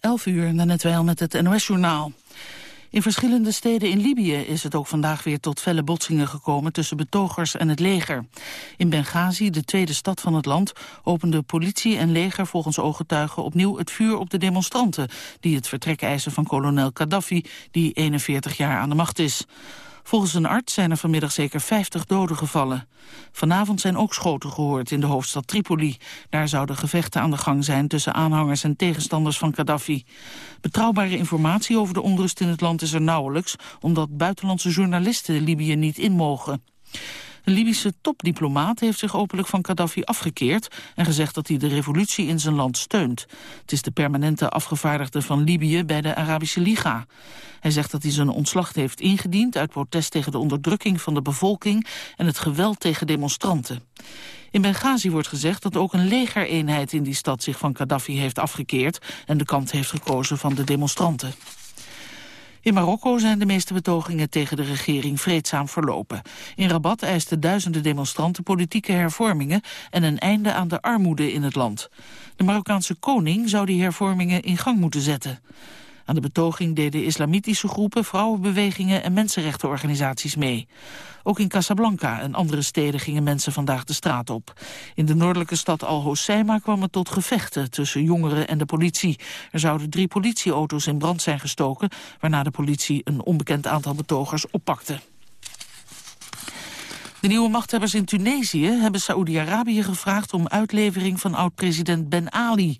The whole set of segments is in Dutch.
11 uur, net wel met het NOS-journaal. In verschillende steden in Libië is het ook vandaag weer tot felle botsingen gekomen tussen betogers en het leger. In Benghazi, de tweede stad van het land, openden politie en leger volgens ooggetuigen opnieuw het vuur op de demonstranten die het vertrek eisen van kolonel Gaddafi, die 41 jaar aan de macht is. Volgens een arts zijn er vanmiddag zeker 50 doden gevallen. Vanavond zijn ook schoten gehoord in de hoofdstad Tripoli. Daar zouden gevechten aan de gang zijn tussen aanhangers en tegenstanders van Gaddafi. Betrouwbare informatie over de onrust in het land is er nauwelijks... omdat buitenlandse journalisten Libië niet in mogen. Een Libische topdiplomaat heeft zich openlijk van Gaddafi afgekeerd... en gezegd dat hij de revolutie in zijn land steunt. Het is de permanente afgevaardigde van Libië bij de Arabische Liga. Hij zegt dat hij zijn ontslag heeft ingediend... uit protest tegen de onderdrukking van de bevolking... en het geweld tegen demonstranten. In Benghazi wordt gezegd dat ook een legereenheid in die stad zich van Gaddafi heeft afgekeerd en de kant heeft gekozen van de demonstranten. In Marokko zijn de meeste betogingen tegen de regering vreedzaam verlopen. In Rabat eisten duizenden demonstranten politieke hervormingen en een einde aan de armoede in het land. De Marokkaanse koning zou die hervormingen in gang moeten zetten. Aan de betoging deden islamitische groepen, vrouwenbewegingen en mensenrechtenorganisaties mee. Ook in Casablanca en andere steden gingen mensen vandaag de straat op. In de noordelijke stad Al-Hoceima kwam het tot gevechten tussen jongeren en de politie. Er zouden drie politieauto's in brand zijn gestoken, waarna de politie een onbekend aantal betogers oppakte. De nieuwe machthebbers in Tunesië hebben Saoedi-Arabië gevraagd om uitlevering van oud-president Ben Ali.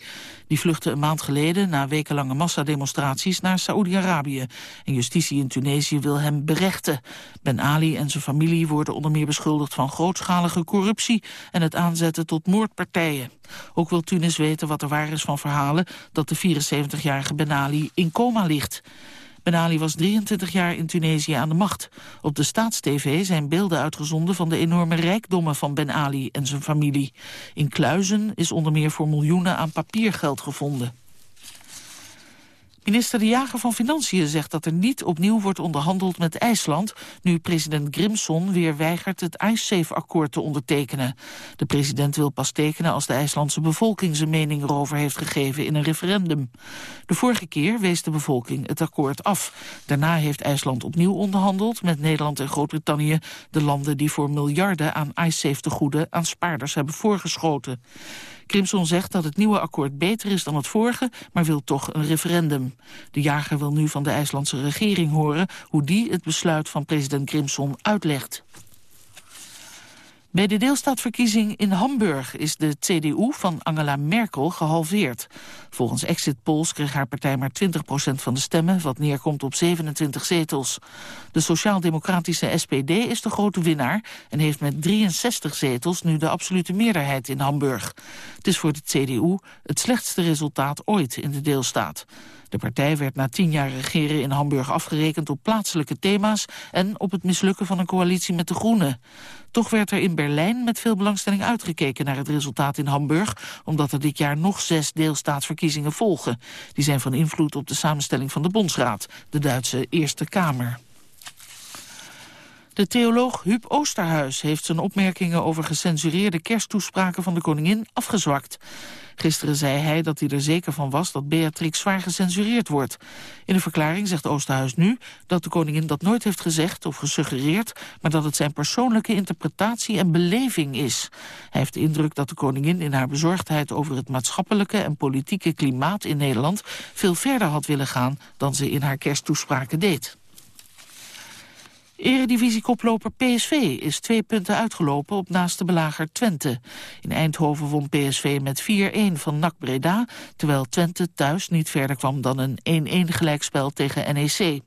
Die vluchtte een maand geleden na wekenlange massademonstraties naar Saoedi-Arabië. En justitie in Tunesië wil hem berechten. Ben Ali en zijn familie worden onder meer beschuldigd van grootschalige corruptie en het aanzetten tot moordpartijen. Ook wil Tunis weten wat er waar is van verhalen dat de 74-jarige Ben Ali in coma ligt. Ben Ali was 23 jaar in Tunesië aan de macht. Op de staatstv zijn beelden uitgezonden van de enorme rijkdommen van Ben Ali en zijn familie. In Kluizen is onder meer voor miljoenen aan papiergeld gevonden. Minister De Jager van Financiën zegt dat er niet opnieuw wordt onderhandeld met IJsland... nu president Grimson weer weigert het IceSafe-akkoord te ondertekenen. De president wil pas tekenen als de IJslandse bevolking zijn mening erover heeft gegeven in een referendum. De vorige keer wees de bevolking het akkoord af. Daarna heeft IJsland opnieuw onderhandeld met Nederland en Groot-Brittannië... de landen die voor miljarden aan IceSafe-tegoeden aan spaarders hebben voorgeschoten. Crimson zegt dat het nieuwe akkoord beter is dan het vorige, maar wil toch een referendum. De jager wil nu van de IJslandse regering horen hoe die het besluit van president Crimson uitlegt. Bij de deelstaatverkiezing in Hamburg is de CDU van Angela Merkel gehalveerd. Volgens exit polls kreeg haar partij maar 20% van de stemmen, wat neerkomt op 27 zetels. De sociaal-democratische SPD is de grote winnaar en heeft met 63 zetels nu de absolute meerderheid in Hamburg. Het is voor de CDU het slechtste resultaat ooit in de deelstaat. De partij werd na tien jaar regeren in Hamburg afgerekend op plaatselijke thema's en op het mislukken van een coalitie met de Groenen. Toch werd er in Berlijn met veel belangstelling uitgekeken naar het resultaat in Hamburg, omdat er dit jaar nog zes deelstaatsverkiezingen volgen. Die zijn van invloed op de samenstelling van de Bondsraad, de Duitse Eerste Kamer. De theoloog Huub Oosterhuis heeft zijn opmerkingen over gecensureerde kersttoespraken van de koningin afgezwakt. Gisteren zei hij dat hij er zeker van was dat Beatrix zwaar gecensureerd wordt. In een verklaring zegt Oosterhuis nu dat de koningin dat nooit heeft gezegd of gesuggereerd, maar dat het zijn persoonlijke interpretatie en beleving is. Hij heeft de indruk dat de koningin in haar bezorgdheid over het maatschappelijke en politieke klimaat in Nederland veel verder had willen gaan dan ze in haar kersttoespraken deed. Eredivisiekoploper PSV is twee punten uitgelopen op naaste belager Twente. In Eindhoven won PSV met 4-1 van NAC Breda... terwijl Twente thuis niet verder kwam dan een 1-1 gelijkspel tegen NEC.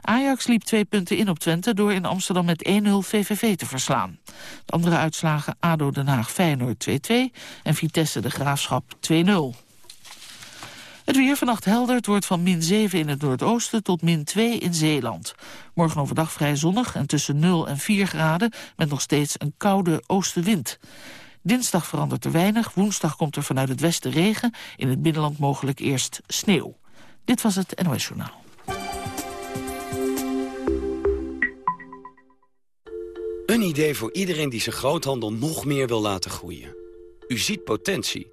Ajax liep twee punten in op Twente door in Amsterdam met 1-0 VVV te verslaan. De andere uitslagen ADO Den Haag Feyenoord 2-2 en Vitesse de Graafschap 2-0. Het weer vannacht helder. Het wordt van min 7 in het noordoosten tot min 2 in Zeeland. Morgen overdag vrij zonnig en tussen 0 en 4 graden... met nog steeds een koude oostenwind. Dinsdag verandert er weinig. Woensdag komt er vanuit het westen regen. In het binnenland mogelijk eerst sneeuw. Dit was het NOS Journaal. Een idee voor iedereen die zijn groothandel nog meer wil laten groeien. U ziet potentie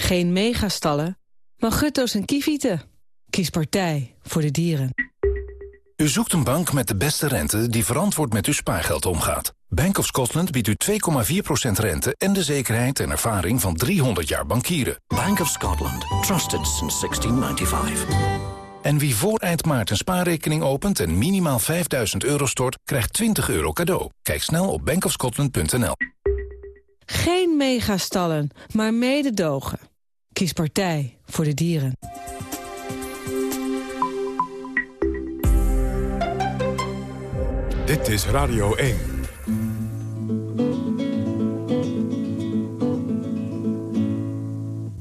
Geen megastallen, maar gutto's en kievieten. Kies partij voor de dieren. U zoekt een bank met de beste rente die verantwoord met uw spaargeld omgaat. Bank of Scotland biedt u 2,4% rente en de zekerheid en ervaring van 300 jaar bankieren. Bank of Scotland. Trusted since 1695. En wie voor eind maart een spaarrekening opent en minimaal 5000 euro stort, krijgt 20 euro cadeau. Kijk snel op bankofscotland.nl. Geen megastallen, maar mededogen. Kies partij voor de dieren. Dit is Radio 1.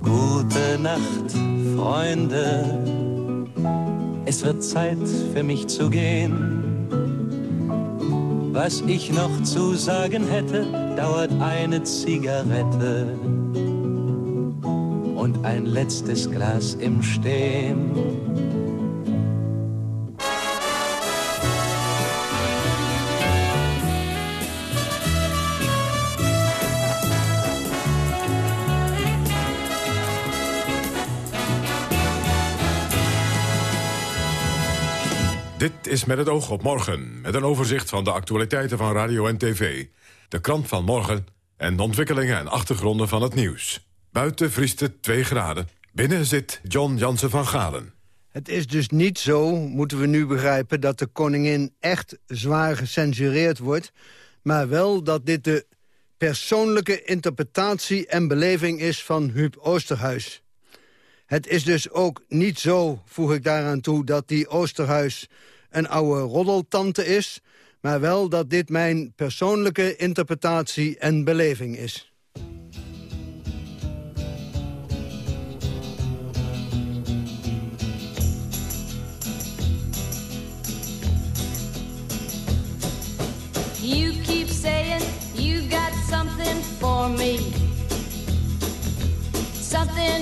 Gute Nacht, Freunde. Es wird Zeit für mich zu gehen. Was ich noch zu sagen hätte, dauert eine Zigarette und ein letztes Glas im Stehen. Dit is met het oog op morgen, met een overzicht van de actualiteiten van radio en tv. De krant van morgen en de ontwikkelingen en achtergronden van het nieuws. Buiten vriest het 2 graden. Binnen zit John Jansen van Galen. Het is dus niet zo, moeten we nu begrijpen... dat de koningin echt zwaar gecensureerd wordt... maar wel dat dit de persoonlijke interpretatie en beleving is van Huub Oosterhuis. Het is dus ook niet zo, voeg ik daaraan toe... dat die Oosterhuis een oude roddeltante is... maar wel dat dit mijn persoonlijke interpretatie en beleving is.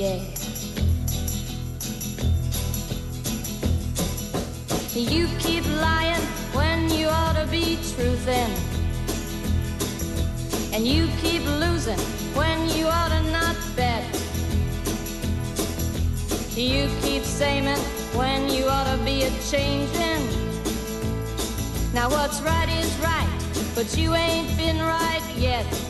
Yeah. You keep lying when you ought to be truthing. And you keep losing when you ought to not bet. You keep saying when you ought to be a changing. Now what's right is right, but you ain't been right yet.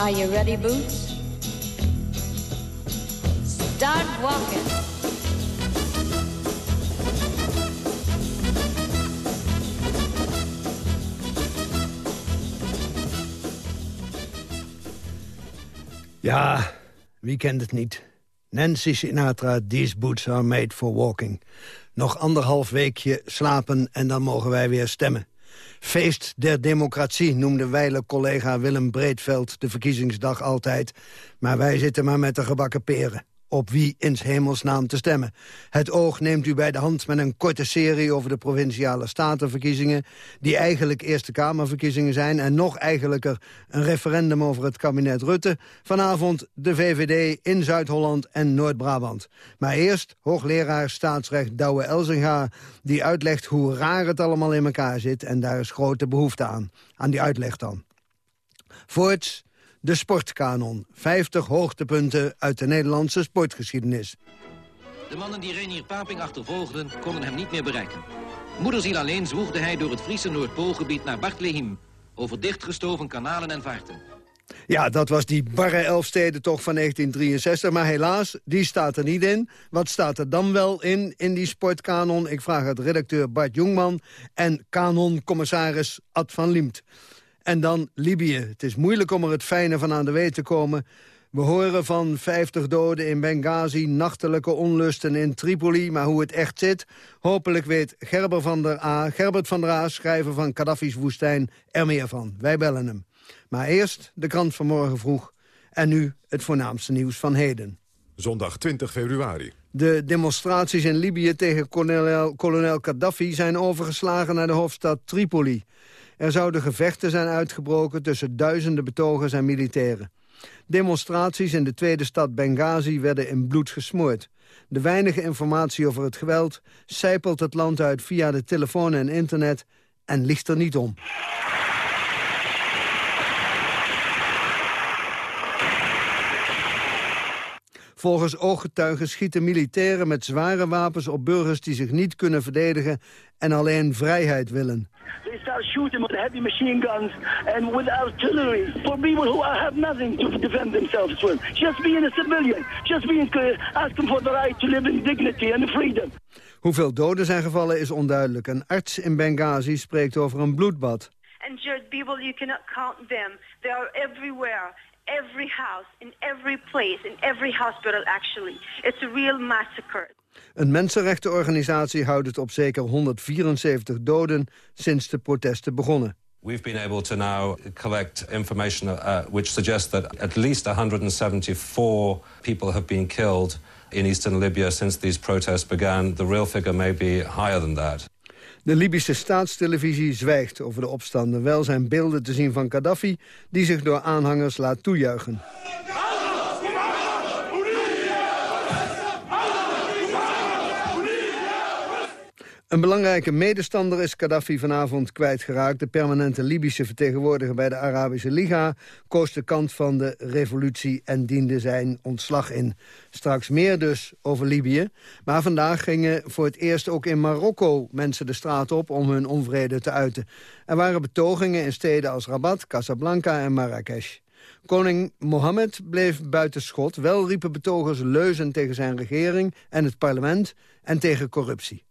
Are you ready, Boots? Start walking. Ja, wie kent het niet? Nancy Sinatra, These Boots Are Made for Walking. Nog anderhalf weekje slapen en dan mogen wij weer stemmen. Feest der democratie noemde wijle collega Willem Breedveld de verkiezingsdag altijd. Maar wij zitten maar met de gebakken peren op wie in hemelsnaam te stemmen. Het oog neemt u bij de hand met een korte serie over de provinciale statenverkiezingen... die eigenlijk Eerste Kamerverkiezingen zijn... en nog eigenlijker een referendum over het kabinet Rutte. Vanavond de VVD in Zuid-Holland en Noord-Brabant. Maar eerst hoogleraar staatsrecht Douwe Elzinga... die uitlegt hoe raar het allemaal in elkaar zit... en daar is grote behoefte aan, aan die uitleg dan. Voorts de sportkanon. 50 hoogtepunten uit de Nederlandse sportgeschiedenis. De mannen die Renier Paping achtervolgden, konden hem niet meer bereiken. Moederziel alleen zwoegde hij door het Friese Noordpoolgebied naar Bartlehim... over dichtgestoven kanalen en vaarten. Ja, dat was die barre toch van 1963. Maar helaas, die staat er niet in. Wat staat er dan wel in, in die sportkanon? Ik vraag het redacteur Bart Jongman en kanoncommissaris Ad van Liemt. En dan Libië. Het is moeilijk om er het fijne van aan de weet te komen. We horen van 50 doden in Benghazi, nachtelijke onlusten in Tripoli... maar hoe het echt zit, hopelijk weet Gerber van der A, Gerbert van der A... schrijver van Gaddafi's woestijn, er meer van. Wij bellen hem. Maar eerst de krant van morgen vroeg. En nu het voornaamste nieuws van heden. Zondag 20 februari. De demonstraties in Libië tegen kolonel, kolonel Gaddafi zijn overgeslagen naar de hoofdstad Tripoli. Er zouden gevechten zijn uitgebroken tussen duizenden betogers en militairen. Demonstraties in de tweede stad Benghazi werden in bloed gesmoord. De weinige informatie over het geweld sijpelt het land uit via de telefoon en internet en ligt er niet om. Volgens ooggetuigen schieten militairen met zware wapens op burgers die zich niet kunnen verdedigen en alleen vrijheid willen. They start shooting with heavy machine guns and with artillery for people who have nothing to defend themselves with. Just being a civilian, just being asking for the right to live in dignity and freedom. Hoeveel doden zijn gevallen is onduidelijk. Een arts in Benghazi spreekt over een bloedbad. And just people, you cannot count them. They are everywhere every house, in every place, in every hospital actually. It's a real massacre. Een mensenrechtenorganisatie houdt het op zeker 174 doden sinds de protesten begonnen. We've been able to now collect information uh, which suggests that at least 174 people have been killed in eastern Libya since these protests began. The real figure may be higher than that. De Libische staatstelevisie zwijgt over de opstanden. Wel zijn beelden te zien van Gaddafi die zich door aanhangers laat toejuichen. Een belangrijke medestander is Gaddafi vanavond kwijtgeraakt. De permanente Libische vertegenwoordiger bij de Arabische Liga... koos de kant van de revolutie en diende zijn ontslag in. Straks meer dus over Libië. Maar vandaag gingen voor het eerst ook in Marokko mensen de straat op... om hun onvrede te uiten. Er waren betogingen in steden als Rabat, Casablanca en Marrakesh. Koning Mohammed bleef buiten schot. Wel riepen betogers leuzen tegen zijn regering en het parlement... en tegen corruptie.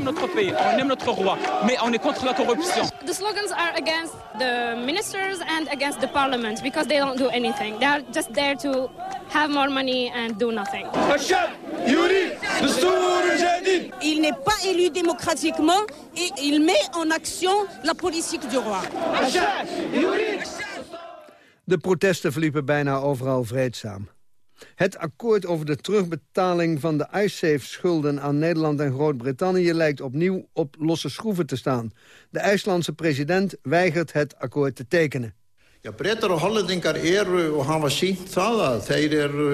Aime notre pays, on aime notre roi, mais on est contre la corruption. The slogans are against the ministers and against the parliament because they don't do anything. They are just there to have more money and do nothing. Il n'est pas élu démocratiquement et il met en action la politique du roi. De protesten verliepen bijna overal vreedzaam. Het akkoord over de terugbetaling van de IceSafe-schulden aan Nederland en Groot-Brittannië lijkt opnieuw op losse schroeven te staan. De IJslandse president weigert het akkoord te tekenen. Ja, Bretar og Hollendingar eru og hafa sínt það að þeir eru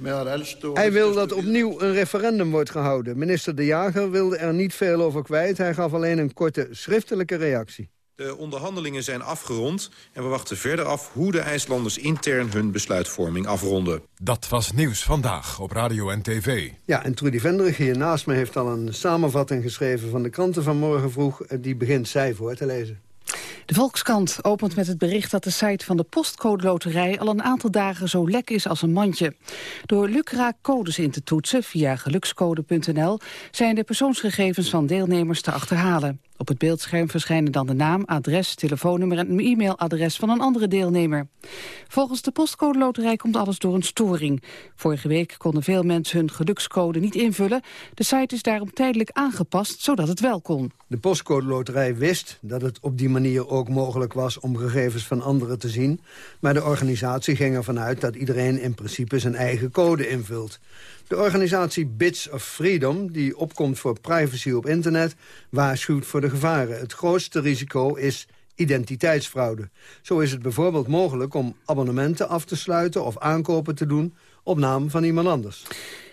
meðal elstu... Hij wil dat opnieuw een referendum wordt gehouden. Minister De Jager wilde er niet veel over kwijt. Hij gaf alleen een korte schriftelijke reactie. De onderhandelingen zijn afgerond en we wachten verder af hoe de IJslanders intern hun besluitvorming afronden. Dat was Nieuws Vandaag op Radio en TV. Ja, en Trudy Vendrig hier naast me heeft al een samenvatting geschreven van de kranten van morgen vroeg. Die begint zij voor te lezen. De Volkskrant opent met het bericht dat de site van de postcode loterij al een aantal dagen zo lek is als een mandje. Door lukraak codes in te toetsen via gelukscode.nl zijn de persoonsgegevens van deelnemers te achterhalen. Op het beeldscherm verschijnen dan de naam, adres, telefoonnummer en e-mailadres van een andere deelnemer. Volgens de postcode loterij komt alles door een storing. Vorige week konden veel mensen hun gelukscode niet invullen. De site is daarom tijdelijk aangepast, zodat het wel kon. De postcode loterij wist dat het op die manier ook mogelijk was om gegevens van anderen te zien. Maar de organisatie ging ervan uit dat iedereen in principe zijn eigen code invult. De organisatie Bits of Freedom, die opkomt voor privacy op internet, waarschuwt voor de gevaren. Het grootste risico is identiteitsfraude. Zo is het bijvoorbeeld mogelijk om abonnementen af te sluiten of aankopen te doen op naam van iemand anders.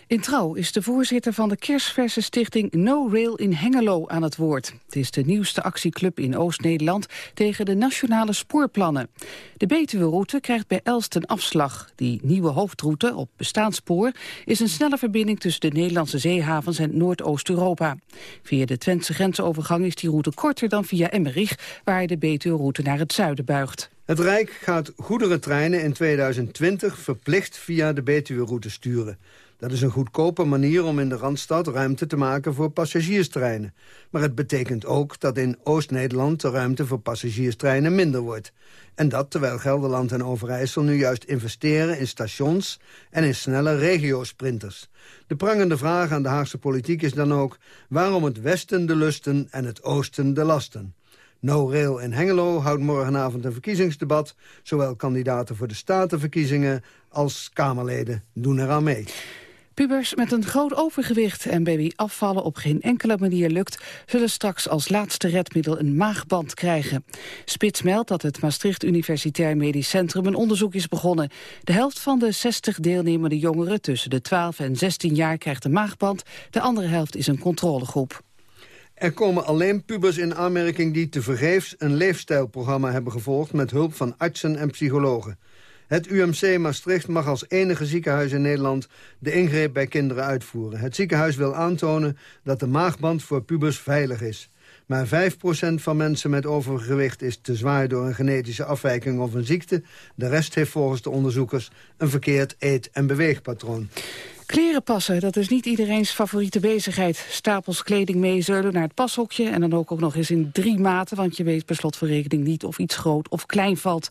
In Trouw is de voorzitter van de kerstverse stichting No Rail in Hengelo aan het woord. Het is de nieuwste actieclub in Oost-Nederland tegen de nationale spoorplannen. De Betuwe-route krijgt bij Elst een afslag. Die nieuwe hoofdroute op bestaanspoor is een snelle verbinding tussen de Nederlandse zeehavens en Noordoost-Europa. Via de Twentse grensovergang is die route korter dan via Emmerich, waar de Betuwe-route naar het zuiden buigt. Het Rijk gaat goederentreinen in 2020 verplicht via de Betuwe-route sturen. Dat is een goedkope manier om in de Randstad ruimte te maken voor passagierstreinen. Maar het betekent ook dat in Oost-Nederland de ruimte voor passagierstreinen minder wordt. En dat terwijl Gelderland en Overijssel nu juist investeren in stations en in snelle regiosprinters. De prangende vraag aan de Haagse politiek is dan ook waarom het Westen de lusten en het Oosten de lasten. No Rail in Hengelo houdt morgenavond een verkiezingsdebat. Zowel kandidaten voor de statenverkiezingen als Kamerleden doen eraan mee. Pubers met een groot overgewicht en wie afvallen op geen enkele manier lukt... zullen straks als laatste redmiddel een maagband krijgen. Spits meldt dat het Maastricht Universitair Medisch Centrum een onderzoek is begonnen. De helft van de 60 deelnemende jongeren tussen de 12 en 16 jaar krijgt een maagband. De andere helft is een controlegroep. Er komen alleen pubers in aanmerking die tevergeefs een leefstijlprogramma hebben gevolgd... met hulp van artsen en psychologen. Het UMC Maastricht mag als enige ziekenhuis in Nederland de ingreep bij kinderen uitvoeren. Het ziekenhuis wil aantonen dat de maagband voor pubers veilig is. Maar 5% van mensen met overgewicht is te zwaar door een genetische afwijking of een ziekte. De rest heeft volgens de onderzoekers een verkeerd eet- en beweegpatroon. Kleren passen, dat is niet iedereen's favoriete bezigheid. Stapels kleding meezeulen naar het pashokje... en dan ook, ook nog eens in drie maten... want je weet per slot van rekening niet of iets groot of klein valt.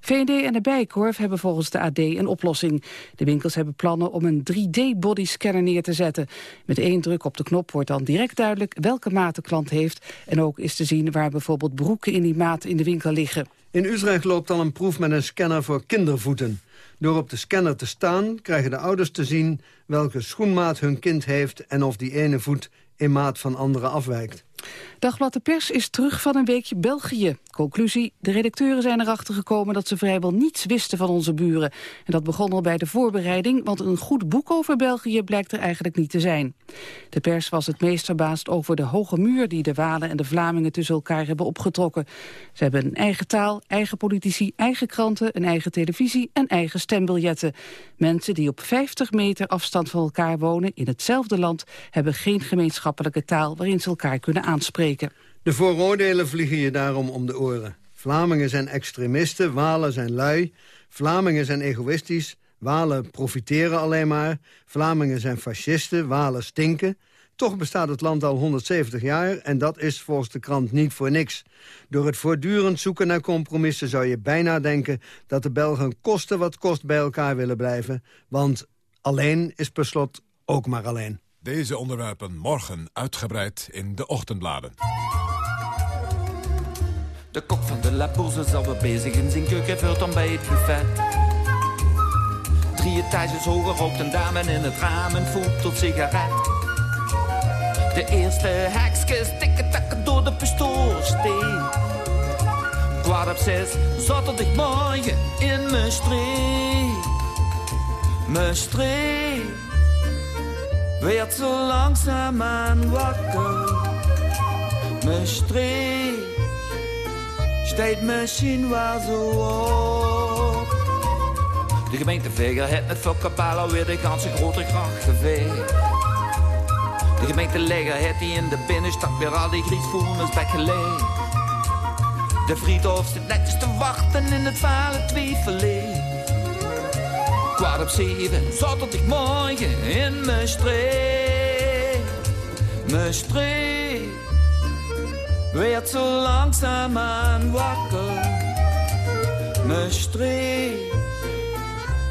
VND en de Bijkorf hebben volgens de AD een oplossing. De winkels hebben plannen om een 3D-bodyscanner neer te zetten. Met één druk op de knop wordt dan direct duidelijk welke maat de klant heeft... en ook is te zien waar bijvoorbeeld broeken in die maat in de winkel liggen. In Utrecht loopt al een proef met een scanner voor kindervoeten. Door op de scanner te staan krijgen de ouders te zien welke schoenmaat hun kind heeft... en of die ene voet in maat van anderen afwijkt. Dagblad de Pers is terug van een weekje België. Conclusie, de redacteuren zijn erachter gekomen dat ze vrijwel niets wisten van onze buren. En dat begon al bij de voorbereiding, want een goed boek over België blijkt er eigenlijk niet te zijn. De pers was het meest verbaasd over de hoge muur die de Walen en de Vlamingen tussen elkaar hebben opgetrokken. Ze hebben een eigen taal, eigen politici, eigen kranten, een eigen televisie en eigen stembiljetten. Mensen die op 50 meter afstand van elkaar wonen in hetzelfde land hebben geen gemeenschappelijke taal waarin ze elkaar kunnen aanspreken. De vooroordelen vliegen je daarom om de oren. Vlamingen zijn extremisten, Walen zijn lui. Vlamingen zijn egoïstisch, Walen profiteren alleen maar. Vlamingen zijn fascisten, Walen stinken. Toch bestaat het land al 170 jaar en dat is volgens de krant niet voor niks. Door het voortdurend zoeken naar compromissen zou je bijna denken... dat de Belgen kosten wat kost bij elkaar willen blijven. Want alleen is per slot ook maar alleen. Deze onderwerpen morgen uitgebreid in de ochtendbladen. De kok van de La Bourse is alweer bezig in zijn keuken vult dan bij het buffet. Drie etages hoger rookt een dame in het raam en voelt tot sigaret. De eerste hekskes tikken takken door de pistoolsteek. Kwart op zes, zaterdagmorgen in mijn streek. Mijn streek werd zo langzaamaan wakker. Mijn streek steekt misschien wel zo op. De gemeente Veger heeft met Fokkapalo weer de ganse grote kracht geveegd. De gemeente Leger heeft die in de binnenstad weer al die griesvoelens weggelegd. De friedhof zit netjes te wachten in het vale twijfeling. Kwart op zeven, zaterdagmorgen in mijn streek. Mijn streek werd so langsam an wacker. Me street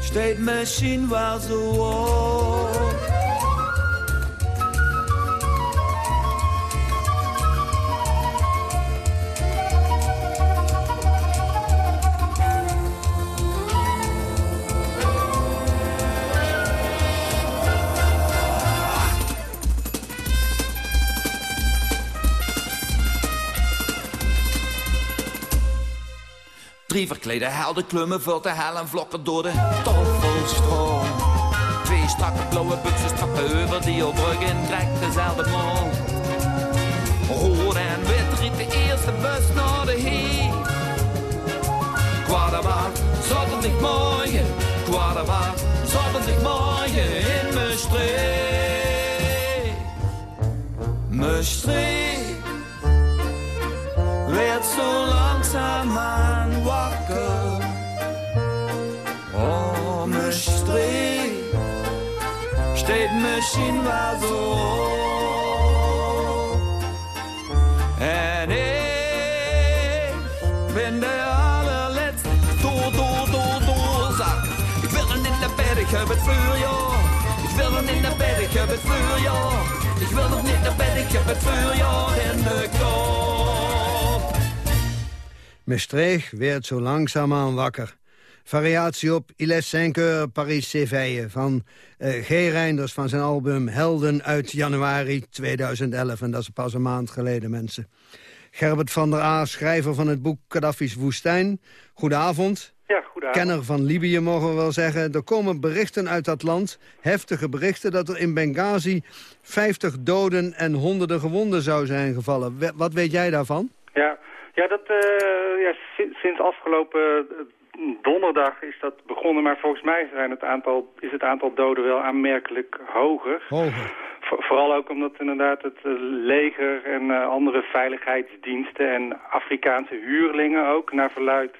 steht machine war so. Drie verklede helden klummen vult de hel en vlokken door de toffelstroom. Twee strakke blauwe buksen strappen over die opbruggen krijgt dezelfde mond. Rood en wit riet de eerste bus naar de heer. Kwaderwaard, zondag morgen, kwaderwaard, zondag morgen in mijn streek. Mijn streek werd zo langzaam aan wakker. Oh, mijn streek steht misschien wel zo. En ik ben de allerlaatste door, door, door, doorzak. Ik wil in de bed, ik heb het vuur, ja. Ik wil er in de bed, ik heb het vuur, ja. Ik wil nog niet naar bed, ik heb het vuur, ja. In de kop. Mestreeg werd zo langzaamaan wakker. Variatie op Il est 5 heures Paris Séveille van eh, G. Reinders van zijn album Helden uit januari 2011. En dat is pas een maand geleden, mensen. Gerbert van der A, schrijver van het boek Gaddafi's Woestijn. Goedenavond. Ja, goedenavond. Kenner van Libië, mogen we wel zeggen. Er komen berichten uit dat land, heftige berichten... dat er in Benghazi 50 doden en honderden gewonden zou zijn gevallen. Wat weet jij daarvan? Ja, ja, dat, eh, ja si- sinds afgelopen eh, donderdag is dat begonnen. Maar volgens mij zijn het aantal, is het aantal doden wel aanmerkelijk hoger. Hoger. Vo- vooral ook omdat inderdaad het eh, leger en andere veiligheidsdiensten en Afrikaanse huurlingen ook naar verluid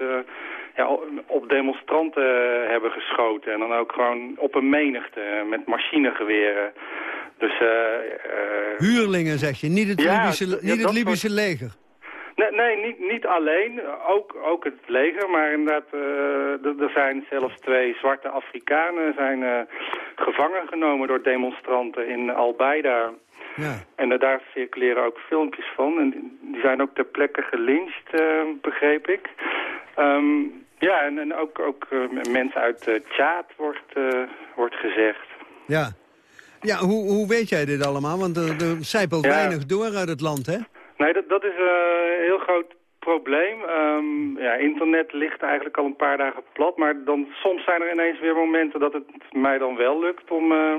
ja, op demonstranten hebben geschoten. En dan ook gewoon op een menigte met machinegeweren. Dus eh, eh, Huurlingen, zeg je, niet het Ja, Libische, ja, het Libische leger. Nee, nee niet, niet alleen. Ook, ook het leger. Maar inderdaad, eh, er- zijn zelfs twee zwarte Afrikanen zijn, eh, gevangen genomen door demonstranten in Al-Baida. Ja. En daar circuleren ook filmpjes van. En die- zijn ook ter plekke gelyncht, eh, begreep ik. Ehm, ja, en, en ook, ook mensen uit uh, Tjaad wordt, wordt gezegd. Ja. Ja, hoe, hoe weet jij dit allemaal? Want er, er zijpelt Ja. weinig door uit het land, hè? Nee, dat, dat is eh, een heel groot probleem. Ehm, ja, internet ligt eigenlijk al een paar dagen plat. Maar dan, soms zijn er ineens weer momenten dat het mij dan wel lukt om eh,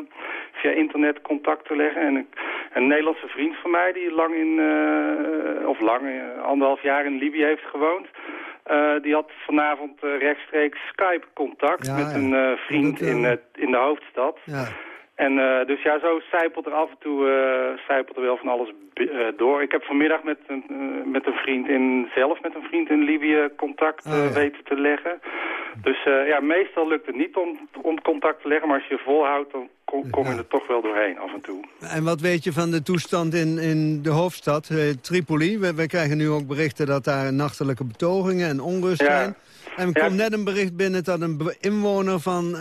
via internet contact te leggen. En een Nederlandse vriend van mij die lang in, eh, of lang, anderhalf jaar in Libië heeft gewoond. die had vanavond rechtstreeks Skype-contact Ja, met ja. een vriend Dat, in, in de hoofdstad. Ja. En eh, dus ja, zo zijpelt er af en toe zijpelt er wel van alles eh, door. Ik heb vanmiddag met een, met een vriend in, zelf met een vriend in Libië contact Ah, ja. weten te leggen. Dus ja, meestal lukt het niet om, om contact te leggen, maar als je volhoudt, dan kom, kom je er toch wel doorheen af en toe. En wat weet je van de toestand in, in de hoofdstad, Tripoli? We, we krijgen nu ook berichten dat daar nachtelijke betogingen en onrust Ja. zijn. En er komt net een bericht binnen dat een inwoner van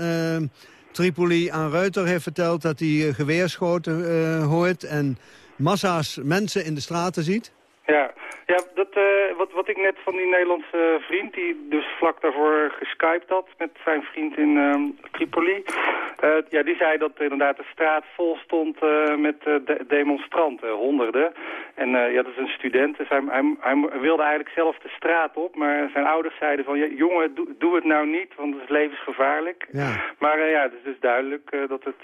Tripoli aan Reuter heeft verteld... dat hij eh, geweerschoten eh, hoort en massa's mensen in de straten ziet. Ja, ja dat, eh, wat, wat ik net van die Nederlandse vriend, die dus vlak daarvoor geskypt had met zijn vriend in ehm, Tripoli. eh, ja, die zei dat inderdaad de straat vol stond eh, met de- demonstranten, honderden. En ja, dat is een student, dus hij, hij, hij wilde eigenlijk zelf de straat op. Maar zijn ouders zeiden van, ja, jongen, doe, doe het nou niet, want het is levensgevaarlijk. Ja. Maar ja, het is dus duidelijk dat het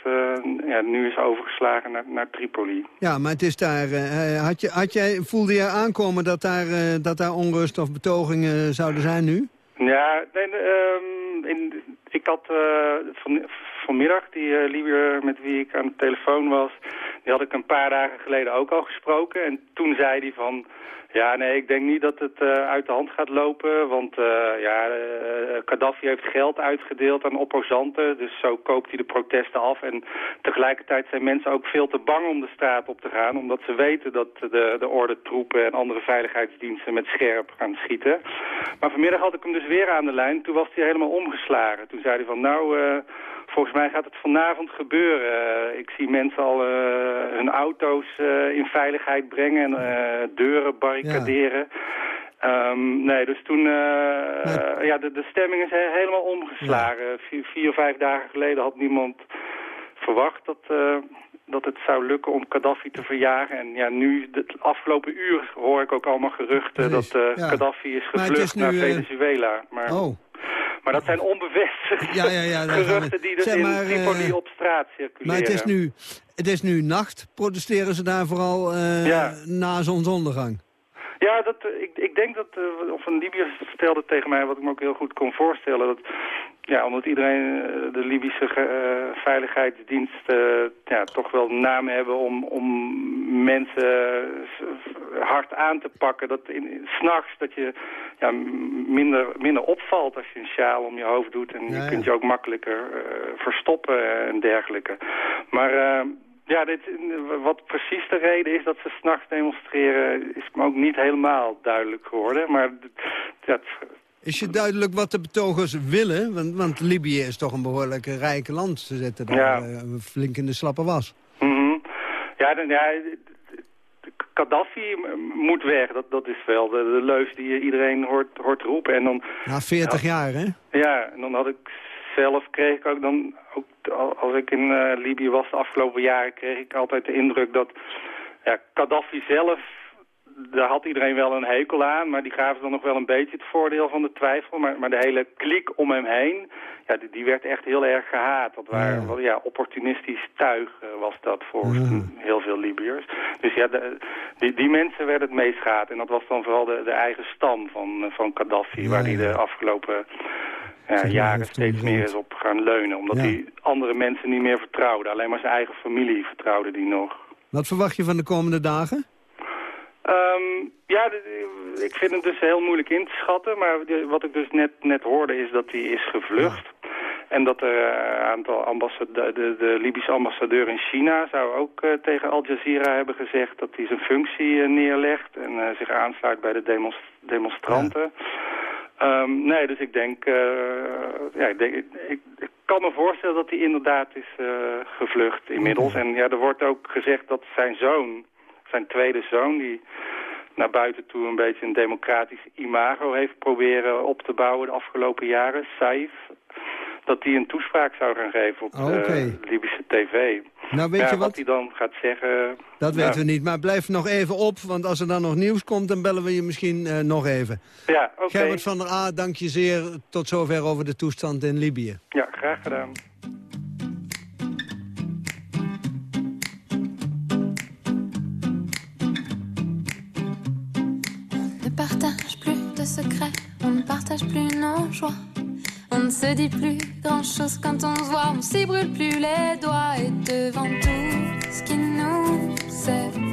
ja, nu is overgeslagen naar, naar Tripoli. Ja, maar het is daar... had, je, had jij, voelde je aankomen dat daar, eh, dat daar onrust of betogingen zouden zijn nu? Ja, nee, ehm, in, ik had eh, van, vanmiddag, die Libiër met wie ik aan de telefoon was, die had ik een paar dagen geleden ook al gesproken. En toen zei hij van, ja, nee, ik denk niet dat het uh, uit de hand gaat lopen. Want uh, ja, uh, Gaddafi heeft geld uitgedeeld aan opposanten. Dus zo koopt hij de protesten af. En tegelijkertijd zijn mensen ook veel te bang om de straat op te gaan. Omdat ze weten dat de, de ordentroepen en andere veiligheidsdiensten met scherp gaan schieten. Maar vanmiddag had ik hem dus weer aan de lijn. Toen was hij helemaal omgeslagen. Toen zei hij van, nou... Volgens mij gaat het vanavond gebeuren. ik zie mensen al uh, hun auto's uh, in veiligheid brengen en deuren barricaderen. Ja. Um, nee, dus toen... Ja, de, de stemming is helemaal omgeslagen. Ja. Vier, vier, of vijf dagen geleden had niemand verwacht dat dat het zou lukken om Gaddafi te verjagen. En ja, nu, het afgelopen uur hoor ik ook allemaal geruchten dat uh, ja. Gaddafi is gevlucht is nu, naar Venezuela. Maar... Oh. Maar dat zijn onbevestigde ja, ja, ja, geruchten die dus zeg maar, in Tripoli uh, op straat circuleren. Maar het is nu, het is nu nacht. Protesteren ze daar vooral uh, ja. na zonsondergang? Ja, dat, ik, ik denk dat, uh, of een Libiër vertelde tegen mij, wat ik me ook heel goed kon voorstellen, dat ja, omdat iedereen de Libische uh, veiligheidsdiensten ja, toch wel namen hebben om, om mensen hard aan te pakken. Dat in, s'nachts dat je ja, minder, minder opvalt als je een sjaal om je hoofd doet. En ja, je kunt je ook makkelijker uh, verstoppen en dergelijke. Maar... Ja, dit, wat precies de reden is dat ze s'nachts demonstreren... is me ook niet helemaal duidelijk geworden. Maar dat, is je duidelijk wat de betogers willen? Want, want Libië is toch een behoorlijk rijk land. Ze zitten daar ja. uh, flink in de slappe was. Mm -hmm. Ja, dan, ja, Gaddafi moet weg. Dat, dat is wel de, de leus die iedereen hoort, hoort roepen. En dan, Na 40 jaar, hè? Ja, en dan had ik zelf, kreeg ik ook dan... Ook, als ik in uh, Libië was de afgelopen jaren... kreeg ik altijd de indruk dat ja, Gaddafi zelf daar had iedereen wel een hekel aan, maar die gaven dan nog wel een beetje het voordeel van de twijfel. Maar, maar de hele kliek om hem heen, ja, die, die werd echt heel erg gehaat. Dat waren, ja. ja opportunistisch tuig was dat voor ja. heel veel Libiërs. Dus ja, de, die, die mensen werden het meest gehaat. En dat was dan vooral de, de eigen stam van, van Gaddafi, waar hij de afgelopen ja, jaren steeds meer is op gaan leunen. Omdat hij andere mensen niet meer vertrouwde. Alleen maar zijn eigen familie vertrouwde die nog. Wat verwacht je van de komende dagen? Um, ja, ik vind het dus heel moeilijk in te schatten. Maar wat ik dus net, net hoorde is dat hij is gevlucht. Ja. En dat er een aantal ambassade de, de Libische ambassadeur in China zou ook uh, tegen Al Jazeera hebben gezegd dat hij zijn functie uh, neerlegt en uh, zich aansluit bij de demonst demonstranten. Ja. Um, nee, dus ik denk, ja, ik, denk ik, ik, ik, kan me voorstellen dat hij inderdaad is gevlucht inmiddels. En ja, er wordt ook gezegd dat zijn zoon, zijn tweede zoon, die naar buiten toe een beetje een democratisch imago heeft proberen op te bouwen de afgelopen jaren, Saif, dat hij een toespraak zou gaan geven op oh, okay. de Libische tv. Nou, weet ja, je wat? hij dan gaat zeggen... Dat nou, weten we niet, maar blijf nog even op, want als er dan nog nieuws komt, dan bellen we je misschien uh, nog even. Ja, oké. Okay. Gerrit van der A, dank je zeer tot zover over de toestand in Libië. Ja, graag gedaan. partage plus de secrets, on ne partage plus nos joies. On ne se dit plus grand chose quand on se voit, on s'y brûle plus les doigts. Et devant tout ce qui nous sépare,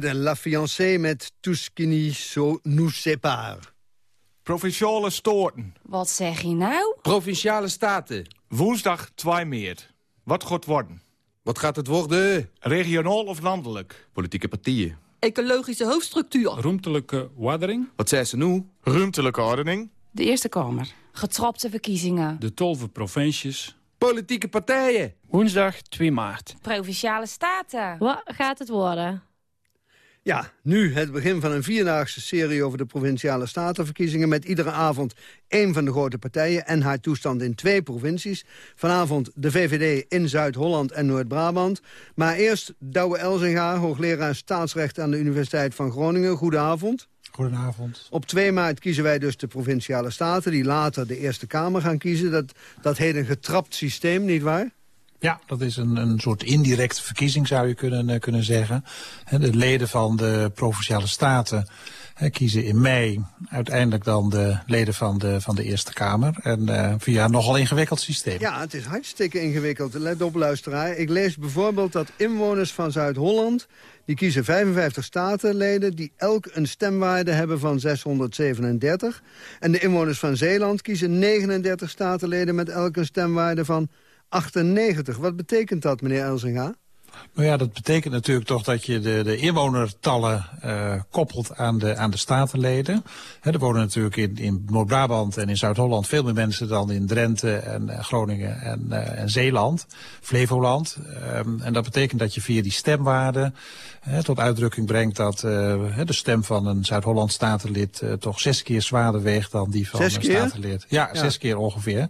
hoorde La Fiancée met Tuscini so nous sépare. Provinciale stoorten. Wat zeg je nou? Provinciale staten. Woensdag 2 maart. Wat gaat worden? Wat gaat het worden? Regionaal of landelijk? Politieke partieën. Ecologische hoofdstructuur. Ruimtelijke waardering? Wat zei ze nu? Ruimtelijke ordening? De Eerste Kamer. Getrapte verkiezingen. De tolve provincies? Politieke partijen. Woensdag 2 maart. Provinciale staten. Wat gaat het worden? Ja, nu het begin van een vierdaagse serie over de provinciale statenverkiezingen... met iedere avond één van de grote partijen en haar toestand in twee provincies. Vanavond de VVD in Zuid-Holland en Noord-Brabant. Maar eerst Douwe Elzinga, hoogleraar staatsrecht aan de Universiteit van Groningen. Goedenavond. Goedenavond. Op 2 maart kiezen wij dus de Provinciale Staten... die later de Eerste Kamer gaan kiezen. Dat, dat heet een getrapt systeem, nietwaar? Ja, dat is een, een soort indirecte verkiezing zou je kunnen, uh, kunnen zeggen. De leden van de Provinciale Staten kiezen in mei uiteindelijk dan de leden van de, van de Eerste Kamer. En uh, via een nogal ingewikkeld systeem. Ja, het is hartstikke ingewikkeld. Let op, luisteraar. Ik lees bijvoorbeeld dat inwoners van Zuid-Holland... die kiezen 55 statenleden die elk een stemwaarde hebben van 637. En de inwoners van Zeeland kiezen 39 statenleden... met elk een stemwaarde van 98. Wat betekent dat, meneer Elzinga? Nou ja, dat betekent natuurlijk toch dat je de, de inwonertallen uh, koppelt aan de, aan de statenleden. He, er wonen natuurlijk in, in Noord-Brabant en in Zuid-Holland veel meer mensen dan in Drenthe en uh, Groningen en, uh, en Zeeland, Flevoland. Um, en dat betekent dat je via die stemwaarden tot uitdrukking brengt dat de stem van een Zuid-Holland statenlid toch zes keer zwaarder weegt dan die van zes een keer? statenlid. Ja, ja, zes keer ongeveer.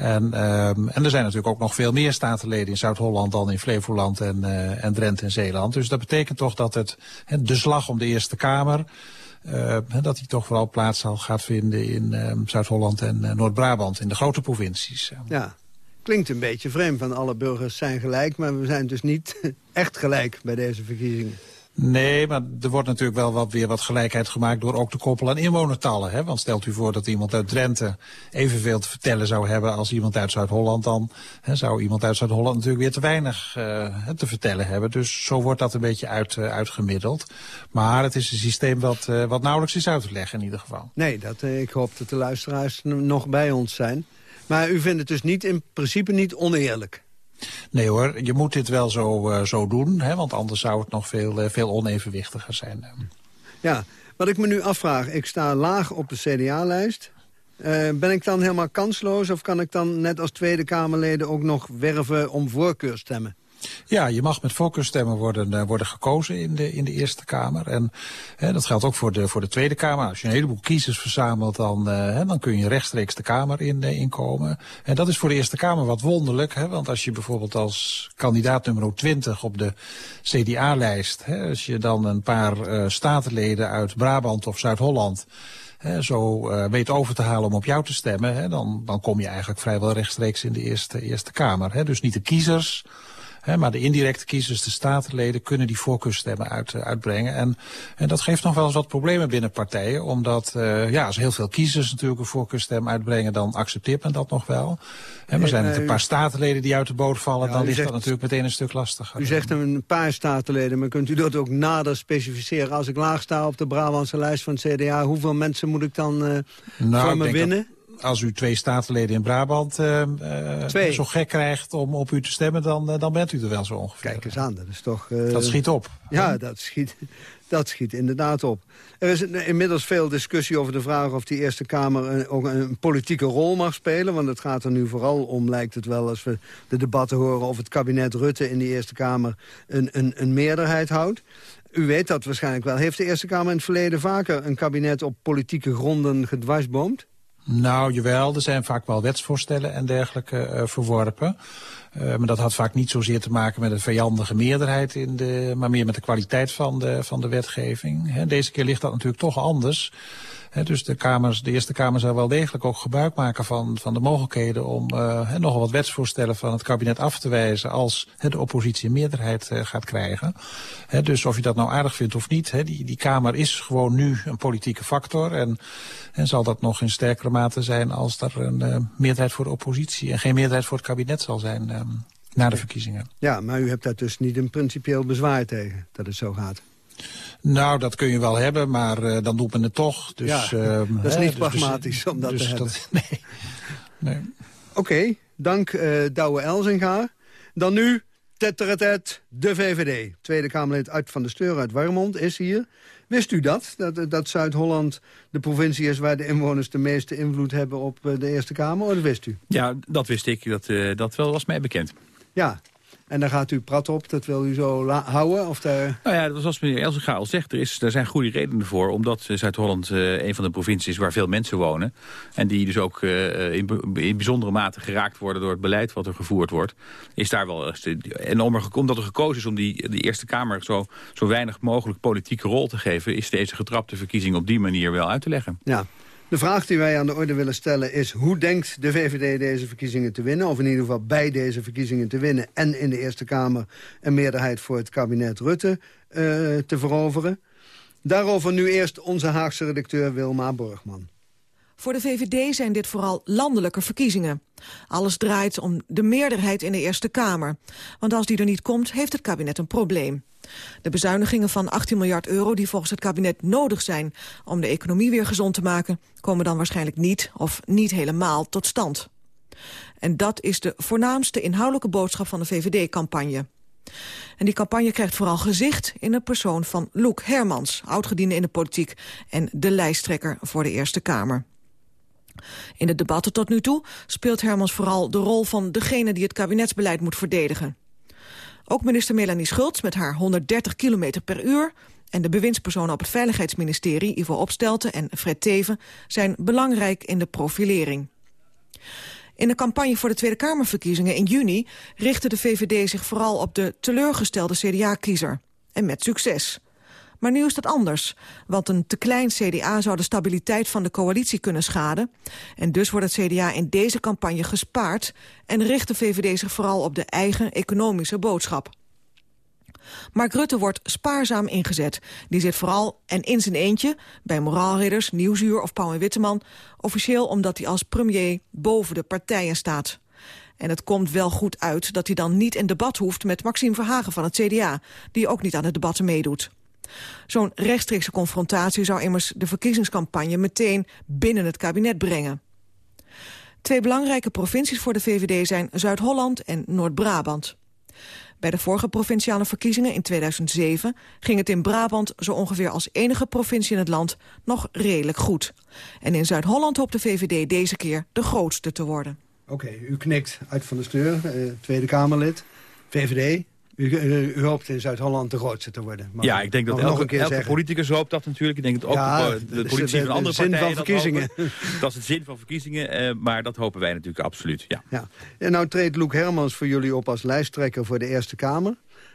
En, um, en er zijn natuurlijk ook nog veel meer statenleden in Zuid-Holland dan in Flevoland en, uh, en Drenthe en Zeeland. Dus dat betekent toch dat het, de slag om de Eerste Kamer, uh, dat die toch vooral plaats zal gaat vinden in uh, Zuid-Holland en uh, Noord-Brabant, in de grote provincies. Ja, klinkt een beetje vreemd van alle burgers zijn gelijk, maar we zijn dus niet echt gelijk bij deze verkiezingen. Nee, maar er wordt natuurlijk wel wat, weer wat gelijkheid gemaakt door ook te koppelen aan inwonertallen. Hè? Want stelt u voor dat iemand uit Drenthe evenveel te vertellen zou hebben als iemand uit Zuid-Holland, dan hè, zou iemand uit Zuid-Holland natuurlijk weer te weinig uh, te vertellen hebben. Dus zo wordt dat een beetje uit, uh, uitgemiddeld. Maar het is een systeem wat, uh, wat nauwelijks is uit te leggen in ieder geval. Nee, dat, ik hoop dat de luisteraars nog bij ons zijn. Maar u vindt het dus niet in principe niet oneerlijk? Nee hoor, je moet dit wel zo, uh, zo doen, hè, want anders zou het nog veel, uh, veel onevenwichtiger zijn. Ja, wat ik me nu afvraag, ik sta laag op de CDA-lijst. Ben ik dan helemaal kansloos of kan ik dan net als Tweede Kamerleden ook nog werven om voorkeurstemmen? Ja, je mag met voorkeurstemmen worden, uh, worden gekozen in de, in de Eerste Kamer. En hè, dat geldt ook voor de, voor de Tweede Kamer. Als je een heleboel kiezers verzamelt, dan, uh, hè, dan kun je rechtstreeks de Kamer in, uh, inkomen. En dat is voor de Eerste Kamer wat wonderlijk. Hè, want als je bijvoorbeeld als kandidaat nummer 20 op de CDA-lijst... als je dan een paar statenleden uit Brabant of Zuid-Holland... Zo uh, weet over te halen om op jou te stemmen... Dan, dan kom je eigenlijk vrijwel rechtstreeks in de Eerste, eerste Kamer. Dus niet de kiezers... He, maar de indirecte kiezers, de statenleden, kunnen die voorkeurstemmen uit, uh, uitbrengen. En, en dat geeft nog wel eens wat problemen binnen partijen. Omdat, uh, ja, als heel veel kiezers natuurlijk een voorkeurstem uitbrengen, dan accepteert men dat nog wel. He, maar zijn het een paar statenleden die uit de boot vallen, ja, dan ligt zegt, dat natuurlijk meteen een stuk lastiger. U zegt een paar statenleden, maar kunt u dat ook nader specificeren? Als ik laag sta op de Brabantse lijst van het CDA, hoeveel mensen moet ik dan uh, nou, voor me winnen? Als u twee statenleden in Brabant uh, uh, zo gek krijgt om op u te stemmen, dan, uh, dan bent u er wel zo ongeveer. Kijk eens aan, dat is toch... dat schiet op. Ja, dat schiet, dat schiet inderdaad op. Er is inmiddels veel discussie over de vraag of die Eerste Kamer een, ook een politieke rol mag spelen. Want het gaat er nu vooral om, lijkt het wel, als we de debatten horen... of het kabinet Rutte in die Eerste Kamer een, een, een meerderheid houdt. U weet dat waarschijnlijk wel. Heeft de Eerste Kamer in het verleden vaker een kabinet op politieke gronden gedwarsboomd? Nou, jawel, er zijn vaak wel wetsvoorstellen en dergelijke uh, verworpen. Uh, maar dat had vaak niet zozeer te maken met een vijandige meerderheid, in de, maar meer met de kwaliteit van de, van de wetgeving. Deze keer ligt dat natuurlijk toch anders. He, dus de, kamers, de Eerste Kamer zal wel degelijk ook gebruik maken van, van de mogelijkheden om uh, nogal wat wetsvoorstellen van het kabinet af te wijzen als he, de oppositie een meerderheid uh, gaat krijgen. He, dus of je dat nou aardig vindt of niet, die, die Kamer is gewoon nu een politieke factor en, en zal dat nog in sterkere mate zijn als er een uh, meerderheid voor de oppositie en geen meerderheid voor het kabinet zal zijn uh, na de verkiezingen. Ja, maar u hebt daar dus niet een principieel bezwaar tegen dat het zo gaat. Nou, dat kun je wel hebben, maar uh, dan doet men het toch. Dus, ja, uh, dat is hè, niet dus- pragmatisch dus, om dat dus te hebben. dat- nee. nee. Oké, dank uh, Douwe Elzinga. Dan nu, tetteratet, de VVD. Tweede Kamerlid uit van de Steur uit Warmond is hier. Wist u dat? Dat, dat Zuid-Holland de provincie is waar de inwoners de meeste invloed hebben op uh, de Eerste Kamer? Of dat wist u? Ja, dat wist ik. Dat, uh, dat wel was mij bekend. Ja, en daar gaat u prat op, dat wil u zo houden? Of daar... Nou ja, zoals meneer Elsenga al zegt, er, is, er zijn goede redenen voor. Omdat Zuid-Holland uh, een van de provincies is waar veel mensen wonen. En die dus ook uh, in, in, bijzondere mate geraakt worden door het beleid wat er gevoerd wordt. Is daar wel, en om er, omdat er gekozen is om die, die Eerste Kamer zo, zo weinig mogelijk politieke rol te geven... is deze getrapte verkiezing op die manier wel uit te leggen. Ja. De vraag die wij aan de orde willen stellen is... hoe denkt de VVD deze verkiezingen te winnen? Of in ieder geval bij deze verkiezingen te winnen... en in de Eerste Kamer een meerderheid voor het kabinet Rutte uh, te veroveren? Daarover nu eerst onze Haagse redacteur Wilma Borgman. Voor de VVD zijn dit vooral landelijke verkiezingen. Alles draait om de meerderheid in de Eerste Kamer. Want als die er niet komt, heeft het kabinet een probleem. De bezuinigingen van 18 miljard euro die volgens het kabinet nodig zijn... om de economie weer gezond te maken... komen dan waarschijnlijk niet of niet helemaal tot stand. En dat is de voornaamste inhoudelijke boodschap van de VVD-campagne. En die campagne krijgt vooral gezicht in de persoon van Loek Hermans... oudgediende in de politiek en de lijsttrekker voor de Eerste Kamer. In de debatten tot nu toe speelt Hermans vooral de rol van degene die het kabinetsbeleid moet verdedigen. Ook minister Melanie Schultz met haar 130 km per uur... en de bewindspersonen op het Veiligheidsministerie, Ivo Opstelten en Fred Teven... zijn belangrijk in de profilering. In de campagne voor de Tweede Kamerverkiezingen in juni... richtte de VVD zich vooral op de teleurgestelde CDA-kiezer. En met succes. Maar nu is dat anders, want een te klein CDA zou de stabiliteit van de coalitie kunnen schaden. En dus wordt het CDA in deze campagne gespaard en richt de VVD zich vooral op de eigen economische boodschap. Mark Rutte wordt spaarzaam ingezet. Die zit vooral en in zijn eentje, bij moraalridders, Nieuwsuur of Pauw en Witteman... officieel omdat hij als premier boven de partijen staat. En het komt wel goed uit dat hij dan niet in debat hoeft met Maxime Verhagen van het CDA... die ook niet aan de debatten meedoet. Zo'n rechtstreekse confrontatie zou immers de verkiezingscampagne meteen binnen het kabinet brengen. Twee belangrijke provincies voor de VVD zijn Zuid-Holland en Noord-Brabant. Bij de vorige provinciale verkiezingen in 2007 ging het in Brabant zo ongeveer als enige provincie in het land nog redelijk goed. En in Zuid-Holland hoopt de VVD deze keer de grootste te worden. Oké, u knikt uit van de steur, uh, Tweede Kamerlid, VVD. U, hoopt in Zuid-Holland de grootste te worden. Maar ja, ik denk dat elke, elke politicus hoopt dat natuurlijk. Ik denk dat ook ja, de, de, de politici van andere zin partijen van verkiezingen. Dat, is het zin van verkiezingen, uh, maar dat hopen wij natuurlijk absoluut. Ja. Ja. En nou treedt Loek Hermans voor jullie op als lijsttrekker voor de Eerste Kamer.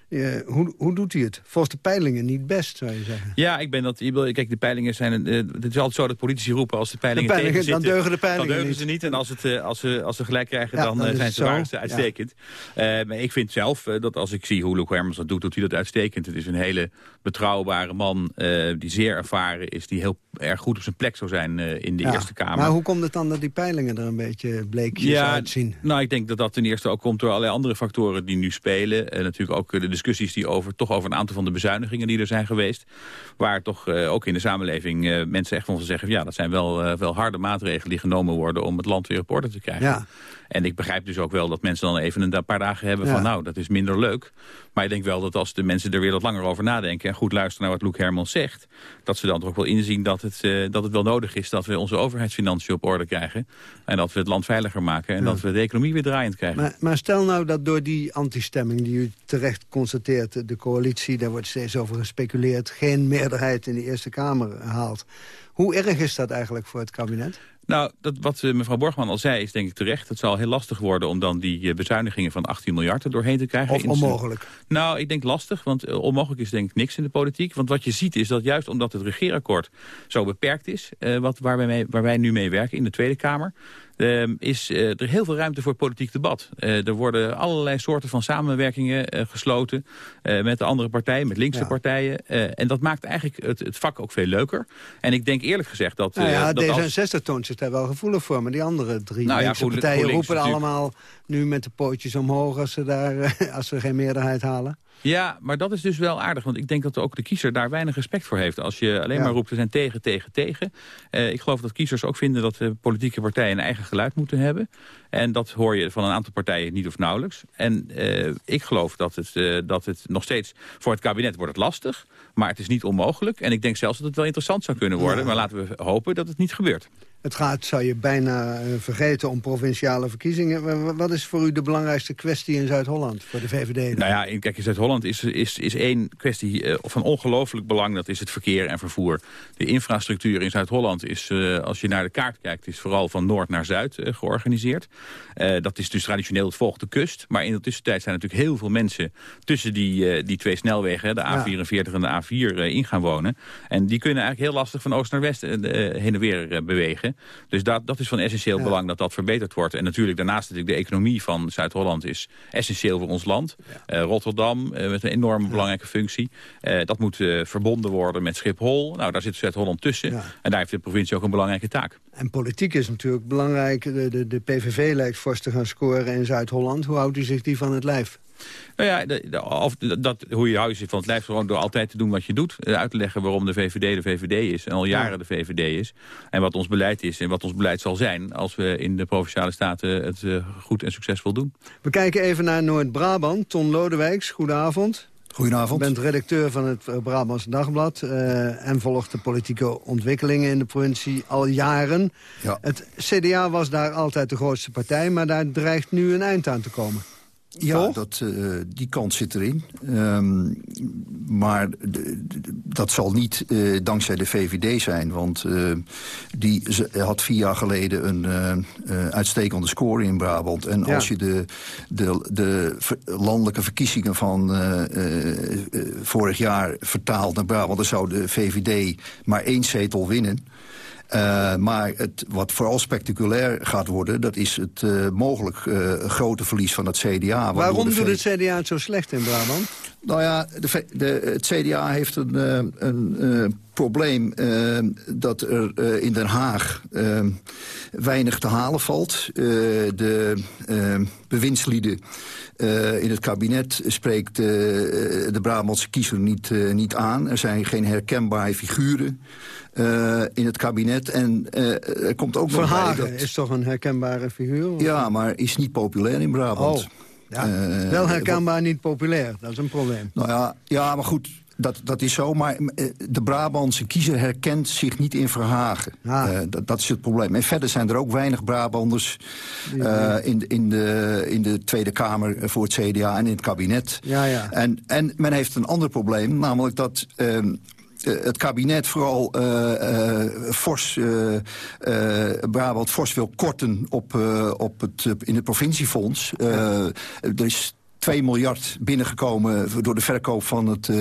Uh, hoe, hoe doet hij het? Volgens de peilingen niet best, zou je zeggen. Ja, ik ben dat. Kijk, de peilingen zijn. Uh, het is altijd zo dat politici roepen als de peilingen, de peilingen tegen Dan deugen de peilingen Dan deugen ze niet. En als, het, uh, als, ze, als ze gelijk krijgen, ja, dan, dan zijn ze waar ze uitstekend. Ja. maar ik vind zelf dat als ik zie hoe Luke Hermans dat doet, doet hij dat uitstekend. Het is een hele betrouwbare man die zeer ervaren is. Die heel erg goed op zijn plek zou zijn in de ja, Eerste Kamer. Maar hoe komt het dan dat die peilingen er een beetje bleekjes uitzien? Nou, ik denk dat dat ten eerste ook komt door allerlei andere factoren die nu spelen. Natuurlijk ook de discussies die over, toch over een aantal van de bezuinigingen die er zijn geweest. Waar toch uh, ook in de samenleving uh, mensen echt van zeggen... ja, dat zijn wel, wel harde maatregelen die genomen worden om het land weer op orde te krijgen. Ja. En ik begrijp dus ook wel dat mensen dan even een paar dagen hebben Ja. van... nou, dat is minder leuk. Maar ik denk wel dat als de mensen er weer wat langer over nadenken... en goed luisteren naar wat Loek Hermans zegt... dat ze dan toch ook wel inzien dat het, uh, dat het wel nodig is... dat we onze overheidsfinanciën op orde krijgen. En dat we het land veiliger maken. En Ja. dat we de economie weer draaiend krijgen. Maar, maar stel nou dat door die antistemming die u terecht constateert... de coalitie, daar wordt steeds over gespeculeerd... geen meerderheid in de Eerste Kamer haalt. Hoe erg is dat eigenlijk voor het kabinet? Nou, dat, wat uh, mevrouw Borgman al zei is denk ik terecht. Het zal heel lastig worden om dan die uh, bezuinigingen van 18 miljard er doorheen te krijgen. Of onmogelijk? Nou, ik denk lastig, want uh, onmogelijk is denk ik niks in de politiek. Want wat je ziet is dat juist omdat het regeerakkoord zo beperkt is... Wat, waar, wij mee, waar wij nu mee werken in de Tweede Kamer... ehm, is eh, er heel veel ruimte voor politiek debat. Eh, er worden allerlei soorten van samenwerkingen eh, gesloten met de andere partijen, met linkse partijen. En dat maakt eigenlijk het, het vak ook veel leuker. En ik denk eerlijk gezegd dat... Nou ja, dat als- D66 toont zich daar wel gevoelig voor. Maar die andere drie Nou ja, linkse Groen- partijen roepen natuurlijk. allemaal nu met de pootjes omhoog... als ze, daar, als ze geen meerderheid halen. Ja, maar dat is dus wel aardig. Want ik denk dat ook de kiezer daar weinig respect voor heeft. Als je alleen Ja. maar roept, we zijn tegen, tegen, tegen. Ik geloof dat kiezers ook vinden dat de politieke partijen een eigen geluid moeten hebben. En dat hoor je van een aantal partijen niet of nauwelijks. En eh, ik geloof dat het, eh, dat het nog steeds... Voor het kabinet wordt het lastig, maar het is niet onmogelijk. En ik denk zelfs dat het wel interessant zou kunnen worden. Ja. Maar laten we hopen dat het niet gebeurt. Het gaat, zou je bijna eh, vergeten, om provinciale verkiezingen. Wa- wa- Wat is voor u de belangrijkste kwestie in Zuid-Holland, voor de VVD? Nou ja, in- kijk, in Zuid-Holland is, is, is één kwestie eh, van ongelooflijk belang. Dat is het verkeer en vervoer. De infrastructuur in Zuid-Holland is, eh, als je naar de kaart kijkt... is vooral van noord naar zuid georganiseerd. Dat is dus traditioneel het volgt de kust. Maar in de tussentijd zijn natuurlijk heel veel mensen... tussen die, die twee snelwegen, de A44 en de A4, eh, in gaan wonen. En die kunnen eigenlijk heel lastig van oost naar west heen en weer eh, Dus dat, dat is van essentieel belang dat dat verbeterd wordt. En natuurlijk daarnaast natuurlijk de economie van Zuid-Holland is essentieel voor ons land. Eh, Rotterdam eh, met een enorme belangrijke functie. Eh, dat moet verbonden worden met Schiphol. Nou, daar zit Zuid-Holland tussen. En daar heeft de provincie ook een belangrijke taak. En politiek is natuurlijk belangrijk. De, de, de PVV lijkt fors te gaan scoren in Zuid-Holland. Hoe houdt u zich die van het lijf? Nou ja, de, de- of, dat, hoe je houdt je van het lijf gewoon door altijd te doen wat je doet. Eh, Uit te leggen waarom de VVD de VVD is en al jaren de VVD is. En wat ons beleid is en wat ons beleid zal zijn... als we in de Provinciale Staten het eh, goed en succesvol doen. We kijken even naar Noord-Brabant. Ton Lodewijks, goedenavond. Goedenavond. U bent redacteur van het eh, Brabants Dagblad... eh, en volgt de politieke ontwikkelingen in de provincie al jaren. Ja. Het CDA was daar altijd de grootste partij... maar daar dreigt nu een eind aan te komen. Ja, dat, eh, die kans zit erin. Ehm, maar de- de- dat zal niet eh, dankzij de VVD zijn. Want eh, die had vier jaar geleden een uitstekende score in Brabant. En Ja. als je de, de, de landelijke verkiezingen van vorig jaar vertaalt naar Brabant... dan zou de VVD maar één zetel winnen... Eh, maar het, wat vooral spectaculair gaat worden... dat is het eh, mogelijk eh, grote verlies van het CDA. Waarom doet het CDA het zo slecht in Brabant? Nou ja, de, de, het CDA heeft een, een probleem dat er in Den Haag weinig te halen valt. De bewindslieden eh, in het kabinet spreekt eh, de Brabantse kiezer niet, eh, niet aan. Er zijn geen herkenbare figuren in het kabinet. En er komt ook nog bij Verhagen dat... is toch een herkenbare figuur? of- Ja, maar is niet populair in Brabant. Oh, ja. Wel herkenbaar, niet populair. Dat is een probleem. nou ja, ja maar goed, dat, dat is zo. Maar eh, de Brabantse kiezer herkent zich niet in Verhagen. Eh, dat, dat is het probleem. En verder zijn er ook weinig Brabanders eh, in, de- in, de, in de Tweede Kamer voor het CDA en in het kabinet. Ja, ja. En, en men heeft een ander probleem, namelijk dat... ehm, eh, het kabinet vooral eh, fors, Brabant fors wil korten op, op het, in het provinciefonds. Er is 2 miljard binnengekomen door de verkoop van het eh,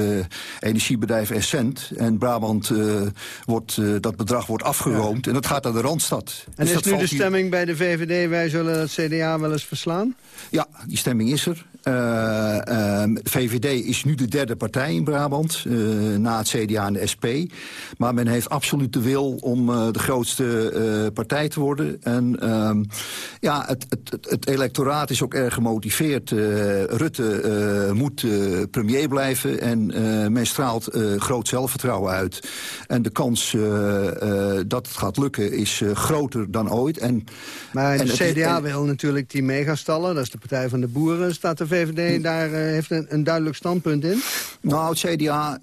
energiebedrijf Essent. En Brabant, eh, wordt, eh, dat bedrag wordt afgeroomd en dat gaat naar de Randstad. En Dus is nu de hier- stemming bij de VVD... wij zullen het CDA wel eens verslaan? Ja, die stemming is er. Eh, ehm, VVD is nu de derde partij in Brabant, na het CDA en de SP. Maar men heeft absoluut de wil om de grootste partij te worden. En ehm, ja, het, het, het, het electoraat is ook erg gemotiveerd. Rutte eh, moet eh, premier blijven en eh, men straalt groot zelfvertrouwen uit. En de kans dat het gaat lukken is groter dan ooit. En, Maar en de is- CDA en- wil natuurlijk die megastallen. Dat is de Partij van de Boeren. Staat de VVD daar, eh, heeft een, een duidelijk standpunt in? Nou, het CDA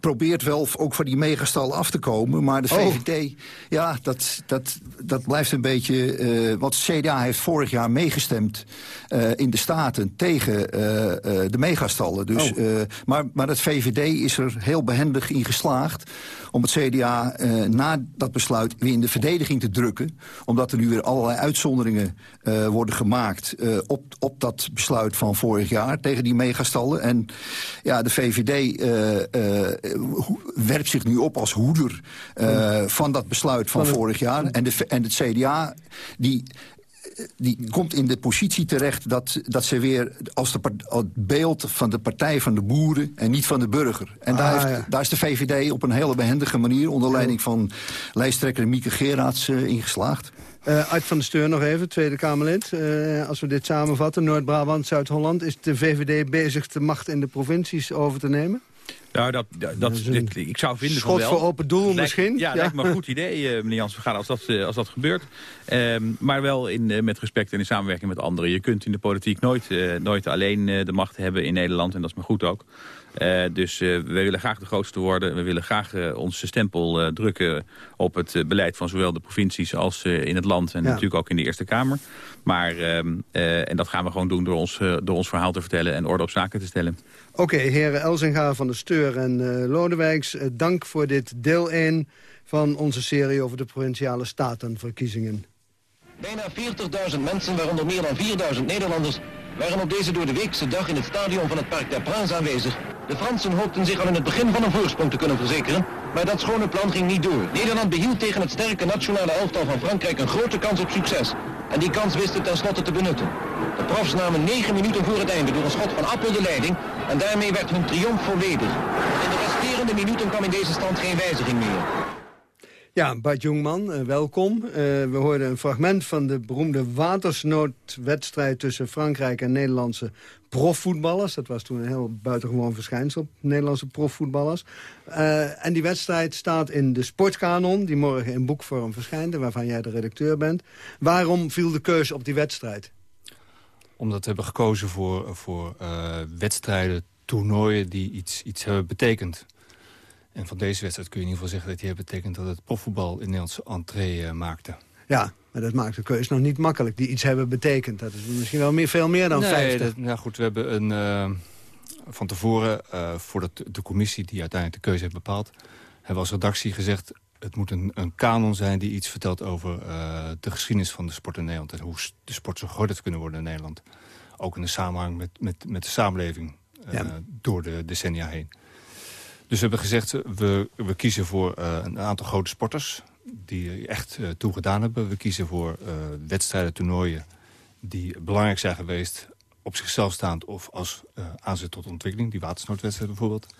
probeert wel ook van die megastal af te komen. Maar de Oh. VVD, ja, dat, dat, dat blijft een beetje... want het CDA heeft vorig jaar meegestemd eh, in de Staten tegen eh, de megastallen. Dus, Oh. maar, maar het VVD is er heel behendig in geslaagd om het CDA eh, na dat besluit weer in de verdediging te drukken. Omdat er nu weer allerlei uitzonderingen eh, worden gemaakt eh, op, op dat besluit van vorig jaar tegen die megastallen. En ja, de VVD werpt zich nu op als hoeder van dat besluit van vorig jaar. En, de, en het CDA, die die komt in de positie terecht dat, dat ze weer als de, het beeld van de partij van de boeren en niet van de burger. En daar, Ah, heeft, ja. daar is de VVD op een hele behendige manier onder leiding van lijsttrekker Mieke Gerards eh, ingeslaagd. Eh uit van de Steur nog even, Tweede Kamerlid. Eh, als we dit samenvatten, Noord-Brabant, Zuid-Holland... is de VVD bezig de macht in de provincies over te nemen? Nou, dat, dat, dat- dit- ik zou vinden schot van wel. voor open doel Lijkt- misschien? Ja, Ja. lijkt me een goed idee, eh, meneer Jans. We gaan als dat, eh, als dat gebeurt. Ehm, maar wel in, eh, met respect en in samenwerking met anderen. Je kunt in de politiek nooit, nooit alleen de macht hebben in Nederland. En dat is maar goed ook. Eh, dus eh, we willen graag de grootste worden. We willen graag eh, onze stempel eh, drukken op het beleid van zowel de provincies als eh, in het land. En Ja. natuurlijk ook in de Eerste Kamer. Maar, ehm, eh, en dat gaan we gewoon doen door ons, door ons verhaal te vertellen en orde op zaken te stellen. Oké, heren Elzinga van de Steur en eh, Lodewijks... dank voor dit deel 1 van onze serie over de Provinciale Statenverkiezingen. Bijna 40.000 mensen, waaronder meer dan 4.000 Nederlanders, waren op deze door de weekse dag in het stadion van het Parc des Princes aanwezig. De Fransen hoopten zich al in het begin van een voorsprong te kunnen verzekeren, maar dat schone plan ging niet door. Nederland behield tegen het sterke nationale elftal van Frankrijk een grote kans op succes. En die kans wist het tenslotte te benutten. De profs namen 9 minuten voor het einde door een schot van Appel de leiding en daarmee werd hun triomf volledig. In de resterende minuten kwam in deze stand geen wijziging meer. Ja, Bart Jongman, eh, welkom. Eh, we hoorden een fragment van de beroemde watersnoodwedstrijd... tussen Frankrijk en Nederlandse profvoetballers. Dat was toen een heel buitengewoon verschijnsel, Nederlandse profvoetballers. Eh, en die wedstrijd staat in de sportkanon... die morgen in boekvorm verschijnt, en waarvan jij de redacteur bent. Waarom viel de keuze op die wedstrijd? Omdat we hebben gekozen voor, voor wedstrijden, toernooien die iets, iets hebben betekend. En van deze wedstrijd kun je in ieder geval zeggen dat die hebben betekend... dat het profvoetbal in Nederlandse entree eh, maakte. Ja, maar dat maakt de keuze nog niet makkelijk. Die iets hebben betekend. Dat is misschien wel meer, veel meer dan nee, 50. Dat, nou goed, we hebben een, eh, van tevoren, eh, voordat de commissie die uiteindelijk de keuze heeft bepaald... hebben we als redactie gezegd... het moet een, een kanon zijn die iets vertelt over de geschiedenis van de sport in Nederland... en hoe de sport zo groot heeft kunnen worden in Nederland. Ook in de samenhang met, met, met de samenleving Ja. door de decennia heen. Dus we hebben gezegd, we, we kiezen voor eh, een aantal grote sporters... die echt eh, toe gedaan hebben. We kiezen voor eh, wedstrijden, toernooien die belangrijk zijn geweest... op zichzelf staand of als aanzet tot ontwikkeling. Die watersnoodwedstrijd bijvoorbeeld.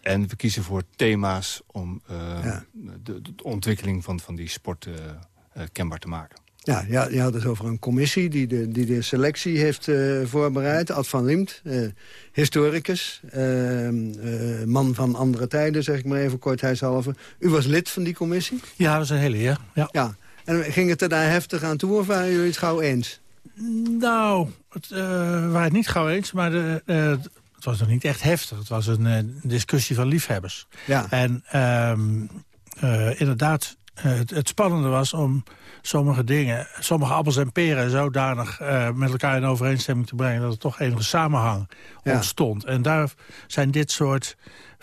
En we kiezen voor thema's om de, de ontwikkeling van, van die sport kenbaar te maken. Ja, ja, je had het over een commissie die de, die de selectie heeft eh, voorbereid. Ad van Liemt, eh, historicus, eh, eh, man van andere tijden, zeg ik maar even kortheidshalve. U was lid van die commissie? Ja, dat is een hele eer. Ja. Ja. En ging het er daar heftig aan toe of waren jullie het gauw eens? Nou, het, we waren het niet gauw eens, maar de, het was nog niet echt heftig. Het was een discussie van liefhebbers. Ja. En ehm, eh, inderdaad, het, het spannende was om sommige dingen, sommige appels en peren zodanig eh, met elkaar in overeenstemming te brengen dat er toch enige samenhang Ja. ontstond. En daar zijn dit soort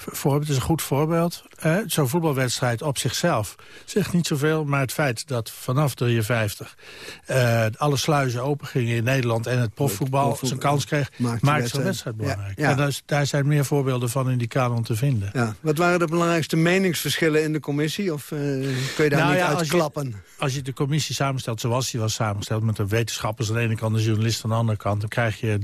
voorbeelden, het is een goed voorbeeld. Eh, Zo'n voetbalwedstrijd op zichzelf zegt niet zoveel, maar het feit dat vanaf 53 eh, alle sluizen open gingen in Nederland en het profvoetbal zijn kans kreeg, maakt zo'n wedstrijd. Ja, belangrijk. ja. En daar, is- daar zijn meer voorbeelden van in die kanon te vinden. Ja. Wat waren de belangrijkste meningsverschillen in de commissie? Of eh, kun je daar Nou niet ja, uit als je- klappen? Als je de commissie samenstelt zoals die was samengesteld... met de wetenschappers aan de ene kant en de journalisten aan de andere kant... dan krijg je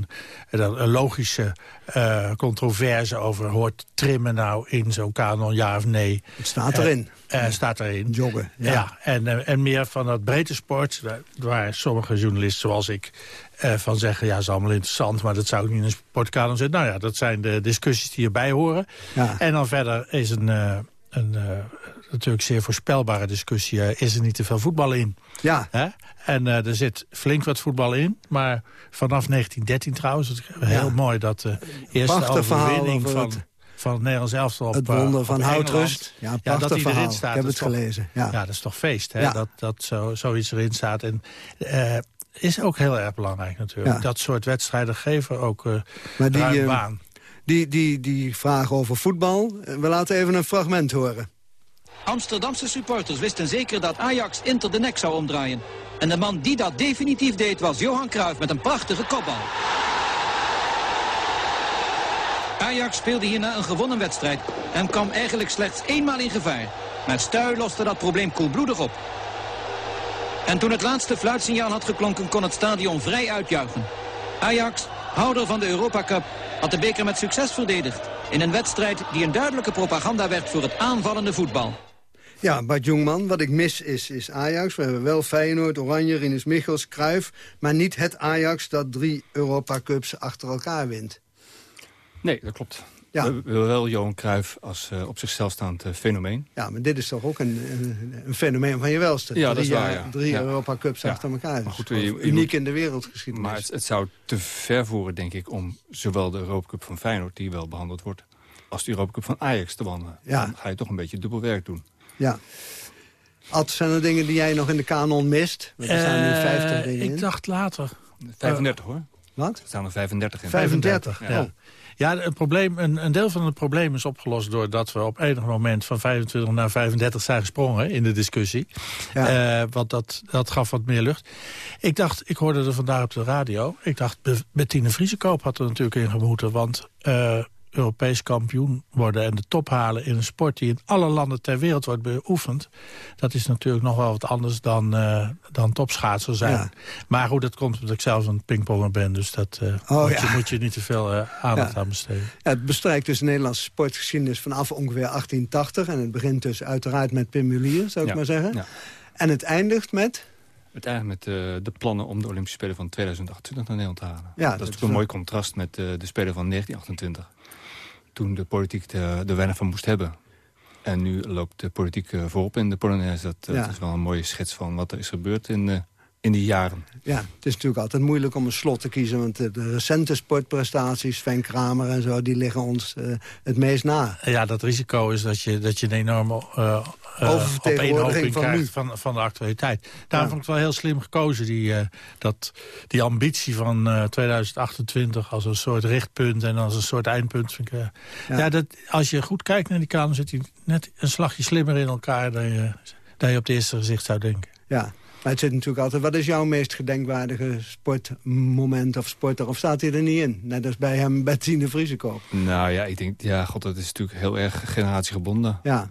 een, logische eh, controverse over... hoort trimmen nou in zo'n kanon, ja of nee? Het staat erin. Eh, staat erin. Joggen, ja. ja. en, eh, en meer van dat breedte sport... waar- sommige journalisten zoals ik van zeggen... ja, is allemaal interessant, maar dat zou ik niet in een sportkanon zetten. Nou ja, dat zijn de discussies die erbij horen. Ja. En dan verder is een... een natuurlijk zeer voorspelbare discussie. is er niet te veel voetbal in? Ja. En er zit flink wat voetbal in. Maar vanaf 1913 trouwens, heel Ja. mooi dat de eerste Prachtig overwinning over van, het- van het Nederlands elftal op Het eh, wonder van. Houtrust. Ja, dat die verhaal. erin staat. Ik heb het is toch- gelezen, ja. dat is toch feest, hè? Ja. Dat, dat zo, zoiets erin staat. En eh, is ook heel erg belangrijk natuurlijk. Ja. Dat soort wedstrijden geven ook eh Maar die, ruim baan. Die, die, die vraag over voetbal. We laten even een fragment horen. Amsterdamse supporters wisten zeker dat Ajax Inter de nek zou omdraaien. En de man die dat definitief deed was Johan Cruijff met een prachtige kopbal. Ajax speelde hierna een gewonnen wedstrijd en kwam eigenlijk slechts eenmaal in gevaar. Maar Stuy loste dat probleem koelbloedig op. En toen het laatste fluitsignaal had geklonken kon het stadion vrij uitjuichen. Ajax, houder van de Europa Cup, had de beker met succes verdedigd. In een wedstrijd die een duidelijke propaganda werd voor het aanvallende voetbal. Ja, Bart Jongman, wat ik mis is, is Ajax. We hebben wel Feyenoord, Oranje, Rinus Michels, Cruijff... maar niet het Ajax dat drie Europa Cups achter elkaar wint. Nee, dat klopt. Ja. We willen wel Johan Cruijff als uh, op zichzelf staand uh, fenomeen. Ja, maar dit is toch ook een, een, een fenomeen van je welste. Ja, drie dat is waar, ja. Drie ja. Europa Cups ja. achter elkaar. Maar goed, je, uniek moet, in de wereldgeschiedenis. Maar het, het, zou te ver voeren, denk ik, om zowel de Europa Cup van Feyenoord... die wel behandeld wordt, als de Europa Cup van Ajax te behandelen. Ja. Dan ga je toch een beetje dubbel werk doen. Ja. Ad, zijn er dingen die jij nog in de kanon mist? Want er staan nu 50 Uh, dingen ik in. dacht later. 35 hoor. Wat? Er staan er 35 in. 35, Ja. oh. Ja, het probleem, een, een deel van het probleem is opgelost... doordat we op enig moment van 25 naar 35 zijn gesprongen in de discussie. Eh, want dat, dat gaf wat meer lucht. Ik dacht, ik hoorde er vandaag op de radio... ik dacht, Be- Bettine Vriesekoop had er natuurlijk in gemoeten... want eh, Europees kampioen worden en de top halen in een sport... die in alle landen ter wereld wordt beoefend... dat is natuurlijk nog wel wat anders dan, eh, dan topschaatser zijn. Ja. Maar goed, dat komt omdat ik zelf een pingponger ben... dus dat eh, Oh, moet, ja. je, moet je niet te veel eh, aandacht Ja. aan besteden. Ja, het bestrijkt dus de Nederlandse sportgeschiedenis vanaf ongeveer 1880. En het begint dus uiteraard met Pim Mulier, zou ik Ja, maar zeggen. ja. En het eindigt met... Uiteindelijk met eh, de plannen om de Olympische Spelen van 2028 naar Nederland te halen. Ja, dat, dat is is natuurlijk een wel- mooi contrast met de Spelen van 1928. Toen de politiek er er weinig van moest hebben. En nu loopt de politiek eh, voorop in de Polonaise. Dat, dat Ja. is wel een mooie schets van wat er is gebeurd in, eh, in die jaren. Ja, het is natuurlijk altijd moeilijk om een slot te kiezen... want de, recente sportprestaties, Sven Kramer en zo... die liggen ons eh, het meest na. Ja, dat risico is dat je, dat je een enorme uh, Oververtegenwoordiging van krijgt nu. van, van de actualiteit. Daarom Ja. vond ik het wel heel slim gekozen, die, eh, dat, die ambitie van eh, 2028 als een soort richtpunt en als een soort eindpunt. Vind ik, Ja. ja. dat, als je goed kijkt naar die kamer, zit hij net een slagje slimmer in elkaar dan je, dan je op het eerste gezicht zou denken. Ja, maar het zit natuurlijk altijd... wat is jouw meest gedenkwaardige sportmoment of sporter? Of staat hij er niet in? Net als bij hem Bettine Vriesekoop. Nou ja, ik denk, ja, god, dat is natuurlijk heel erg generatiegebonden. Ja.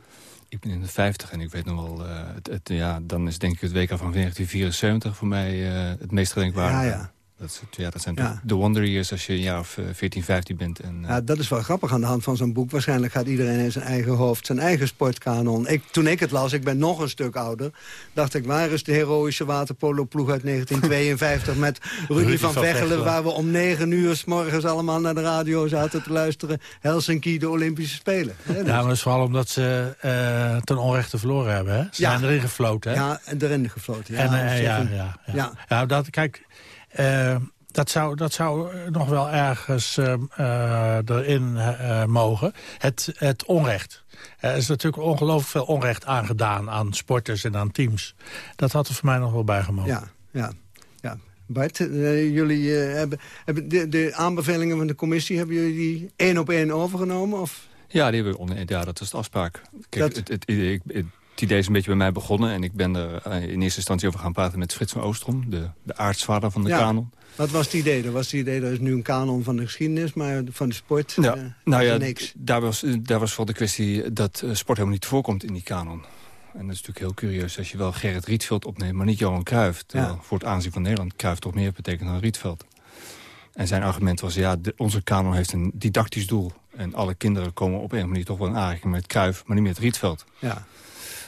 Ik ben in de 50 en ik weet nog wel, eh, het, het, ja, dan is denk ik het WK van 1974 voor mij eh, het meest gedenkwaardige. Ja, ja. Dat, ja, dat zijn Ja. de, de wonder years als je een jaar of eh, 14, 15 bent. En, eh, Ja, dat is wel grappig aan de hand van zo'n boek. Waarschijnlijk gaat iedereen in zijn eigen hoofd zijn eigen sportkanon. Ik, toen ik het las, ik ben nog een stuk ouder... dacht ik, waar is de heroïsche waterpolo-ploeg uit 1952... met Rudy, Rudy van van Vechelen, Vechelen. waar we om negen uur... s morgens allemaal naar de radio zaten te luisteren... Helsinki, de Olympische Spelen. Dus- Ja, maar dat is vooral omdat ze eh, ten onrechte verloren hebben. Hè? Ze Ja. zijn erin gefloten. Hè? Ja, en erin gefloten. Ja, en, eh, ja, ja, ja. Ja. ja. dat, kijk, eh, dat, zou, dat zou nog wel ergens eh, eh, erin eh, mogen. Het, het onrecht. Er is natuurlijk ongelooflijk veel onrecht aangedaan aan sporters en aan teams. Dat had er voor mij nog wel bij gemogen. Ja, ja, ja. Bart, eh, jullie eh, hebben, hebben de, de aanbevelingen van de commissie... hebben jullie die één op één overgenomen? Of? Ja, die hebben we ja, dat is de afspraak. Kijk, Dat- Het, het, idee- ik- het, het idee is een beetje bij mij begonnen... en ik ben er eh, in eerste instantie over gaan praten met Frits van Oostrom... de, de aartsvader van de Ja. kanon. Wat was het idee? Er was het idee, er is nu een kanon van de geschiedenis... maar van de sport Ja, eh, nou ja, niks. daar was, daar was vooral de kwestie dat eh, sport helemaal niet voorkomt in die kanon. En dat is natuurlijk heel curieus als je wel Gerrit Rietveld opneemt... maar niet Johan Cruijff. Ja. voor het aanzien van Nederland Cruijff toch meer betekent dan Rietveld. En zijn argument was, ja, de- onze kanon heeft een didactisch doel. En alle kinderen komen op een manier toch wel in aanraking met Cruijff... maar niet met Rietveld. Ja.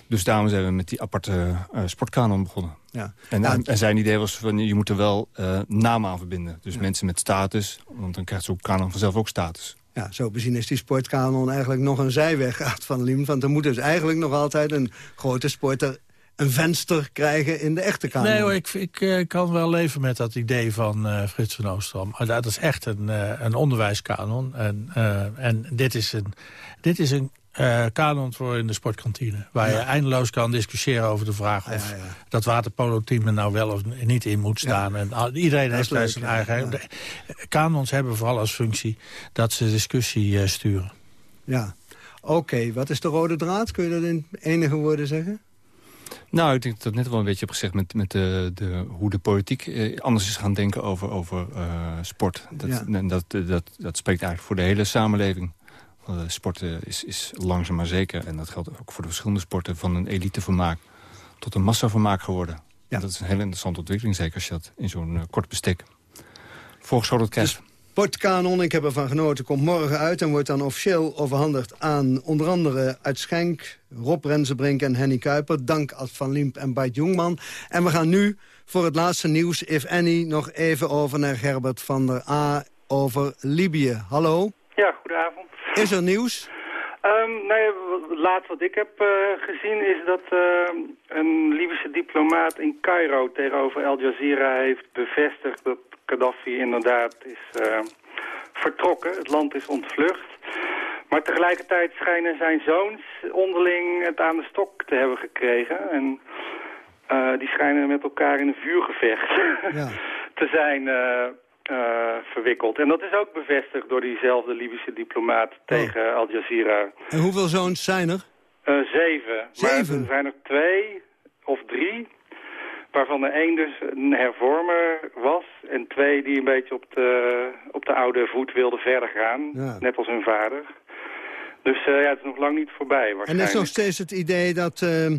Dus daarom zijn we met die aparte eh, sportkanon begonnen. Ja. En, en, en zijn idee was, van, je moet er wel eh namen aan verbinden. Dus mensen met status, want dan krijgt zo'n kanon vanzelf ook status. Ja, zo bezien is die sportkanon eigenlijk nog een zijweg uit van Liem. Want er moet dus eigenlijk nog altijd een grote sporter een venster krijgen in de echte kanon. Nee hoor, ik, ik eh, kan wel leven met dat idee van eh, Frits van Oostrom. Maar dat is echt een, een onderwijskanon. En, eh, en dit is een, dit is een eh, kanon voor in de sportkantine. Waar je eindeloos kan discussiëren over de vraag of dat waterpolo-team er nou wel of niet in moet staan. En al- iedereen heeft daar zijn ja. eigen... De- Kanons hebben vooral als functie dat ze discussie eh, sturen. Ja. Oké, wat is de rode draad? Kun je dat in enige woorden zeggen? Nou, ik denk dat ik net wel een beetje heb gezegd... met, met de, de, hoe de politiek eh, anders is gaan denken over, over uh, sport. Dat, Ja. en dat, dat, dat spreekt eigenlijk voor de hele samenleving. Uh, sport uh, is, is langzaam maar zeker. En dat geldt ook voor de verschillende sporten... van een elitevermaak tot een massavermaak geworden. Ja. Dat is een hele interessante ontwikkeling. Zeker als je dat in zo'n uh, kort bestek voorgeschoteld krijgt. Sportkanon, ik heb ervan genoten, komt morgen uit... en wordt dan officieel overhandigd aan onder andere uit Schenk... Rob Rensenbrink en Henny Kuiper. Dank Ad van Liemp en Bart Jongman. En we gaan nu voor het laatste nieuws, if any... nog even over naar Gerbert van der A over Libië. Hallo? Ja, goedenavond. Is er nieuws? Um, nou ja, laatste wat ik heb uh, gezien is dat uh, een Libische diplomaat in Cairo tegenover Al Jazeera heeft bevestigd dat Gaddafi inderdaad is uh, vertrokken. Het land is ontvlucht. Maar tegelijkertijd schijnen zijn zoons onderling het aan de stok te hebben gekregen. En die schijnen met elkaar in een vuurgevecht ja. te zijn uh, verwikkeld. En dat is ook bevestigd door diezelfde Libische diplomaat oh. tegen Al Jazeera. En hoeveel zoons zijn er? Uh, zeven. Zeven? Maar er zijn er twee of drie, waarvan er één dus een hervormer was... en twee die een beetje op de, op de oude voet wilden verder gaan, ja. net als hun vader. Dus uh, ja, het is nog lang niet voorbij En is nog steeds het idee dat, uh,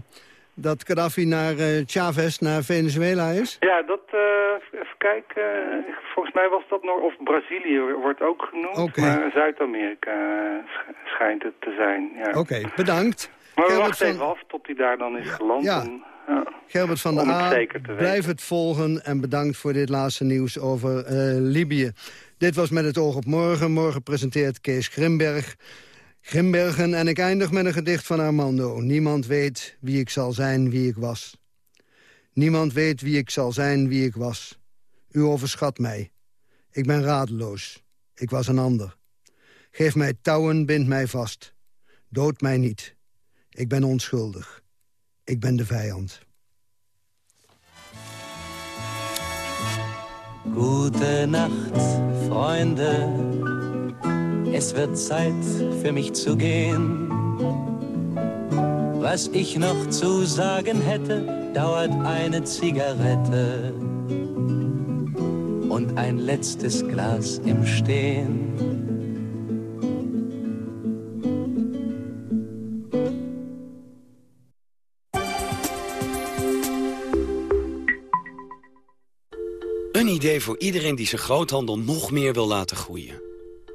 dat Gaddafi naar uh, Chavez, naar Venezuela is? Ja, dat, uh, even kijken, volgens mij was dat nog, of Brazilië wordt ook genoemd, okay. maar Zuid-Amerika schijnt het te zijn. Ja. Oké, okay, bedankt. Maar we Gerbert wachten even af tot hij daar dan is geland. Ja. En, ja, Gerbert van der A, blijf het volgen en bedankt voor dit laatste nieuws over Libië. Dit was Met het oog op morgen. Morgen presenteert Kees Grimberg... Grimbergen en ik eindig met een gedicht van Armando. Niemand weet wie ik zal zijn, wie ik was. Niemand weet wie ik zal zijn, wie ik was. U overschat mij. Ik ben radeloos. Ik was een ander. Geef mij touwen, bind mij vast. Dood mij niet. Ik ben onschuldig. Ik ben de vijand. Gute Nacht, Freunde. Es wird Zeit für mich zu gehen. Was ich noch zu sagen hätte, dauert eine Zigarette und ein letztes Glas im Stehen. Een idee voor iedereen die zijn groothandel nog meer wil laten groeien.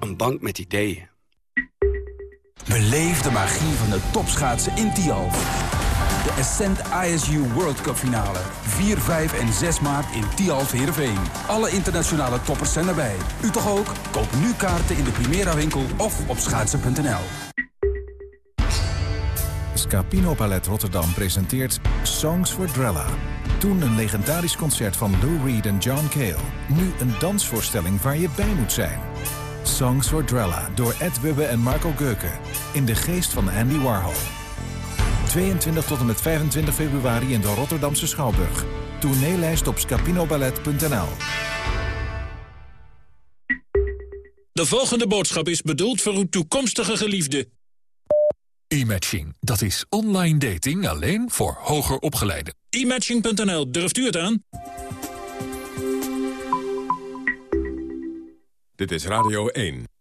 Een bank met ideeën. Beleef de magie van de topschaatsen in Tialf. De Ascent ISU World Cup finale. 4, 5 en 6 maart in Tialf Heerenveen. Alle internationale toppers zijn erbij. U toch ook? Koop nu kaarten in de Primera winkel of op schaatsen.nl. Scapino Ballet Rotterdam presenteert Songs for Drella. Toen een legendarisch concert van Lou Reed en John Cale. Nu een dansvoorstelling waar je bij moet zijn. Songs for Drella door Ed Wubbe en Marco Geuken. In de geest van Andy Warhol. 22 tot en met 25 februari in de Rotterdamse Schouwburg. Tourneelijst op scapinoballet.nl De volgende boodschap is bedoeld voor uw toekomstige geliefde. E-matching, dat is online dating alleen voor hoger opgeleiden. E-matching.nl, durft u het aan? Dit is Radio 1.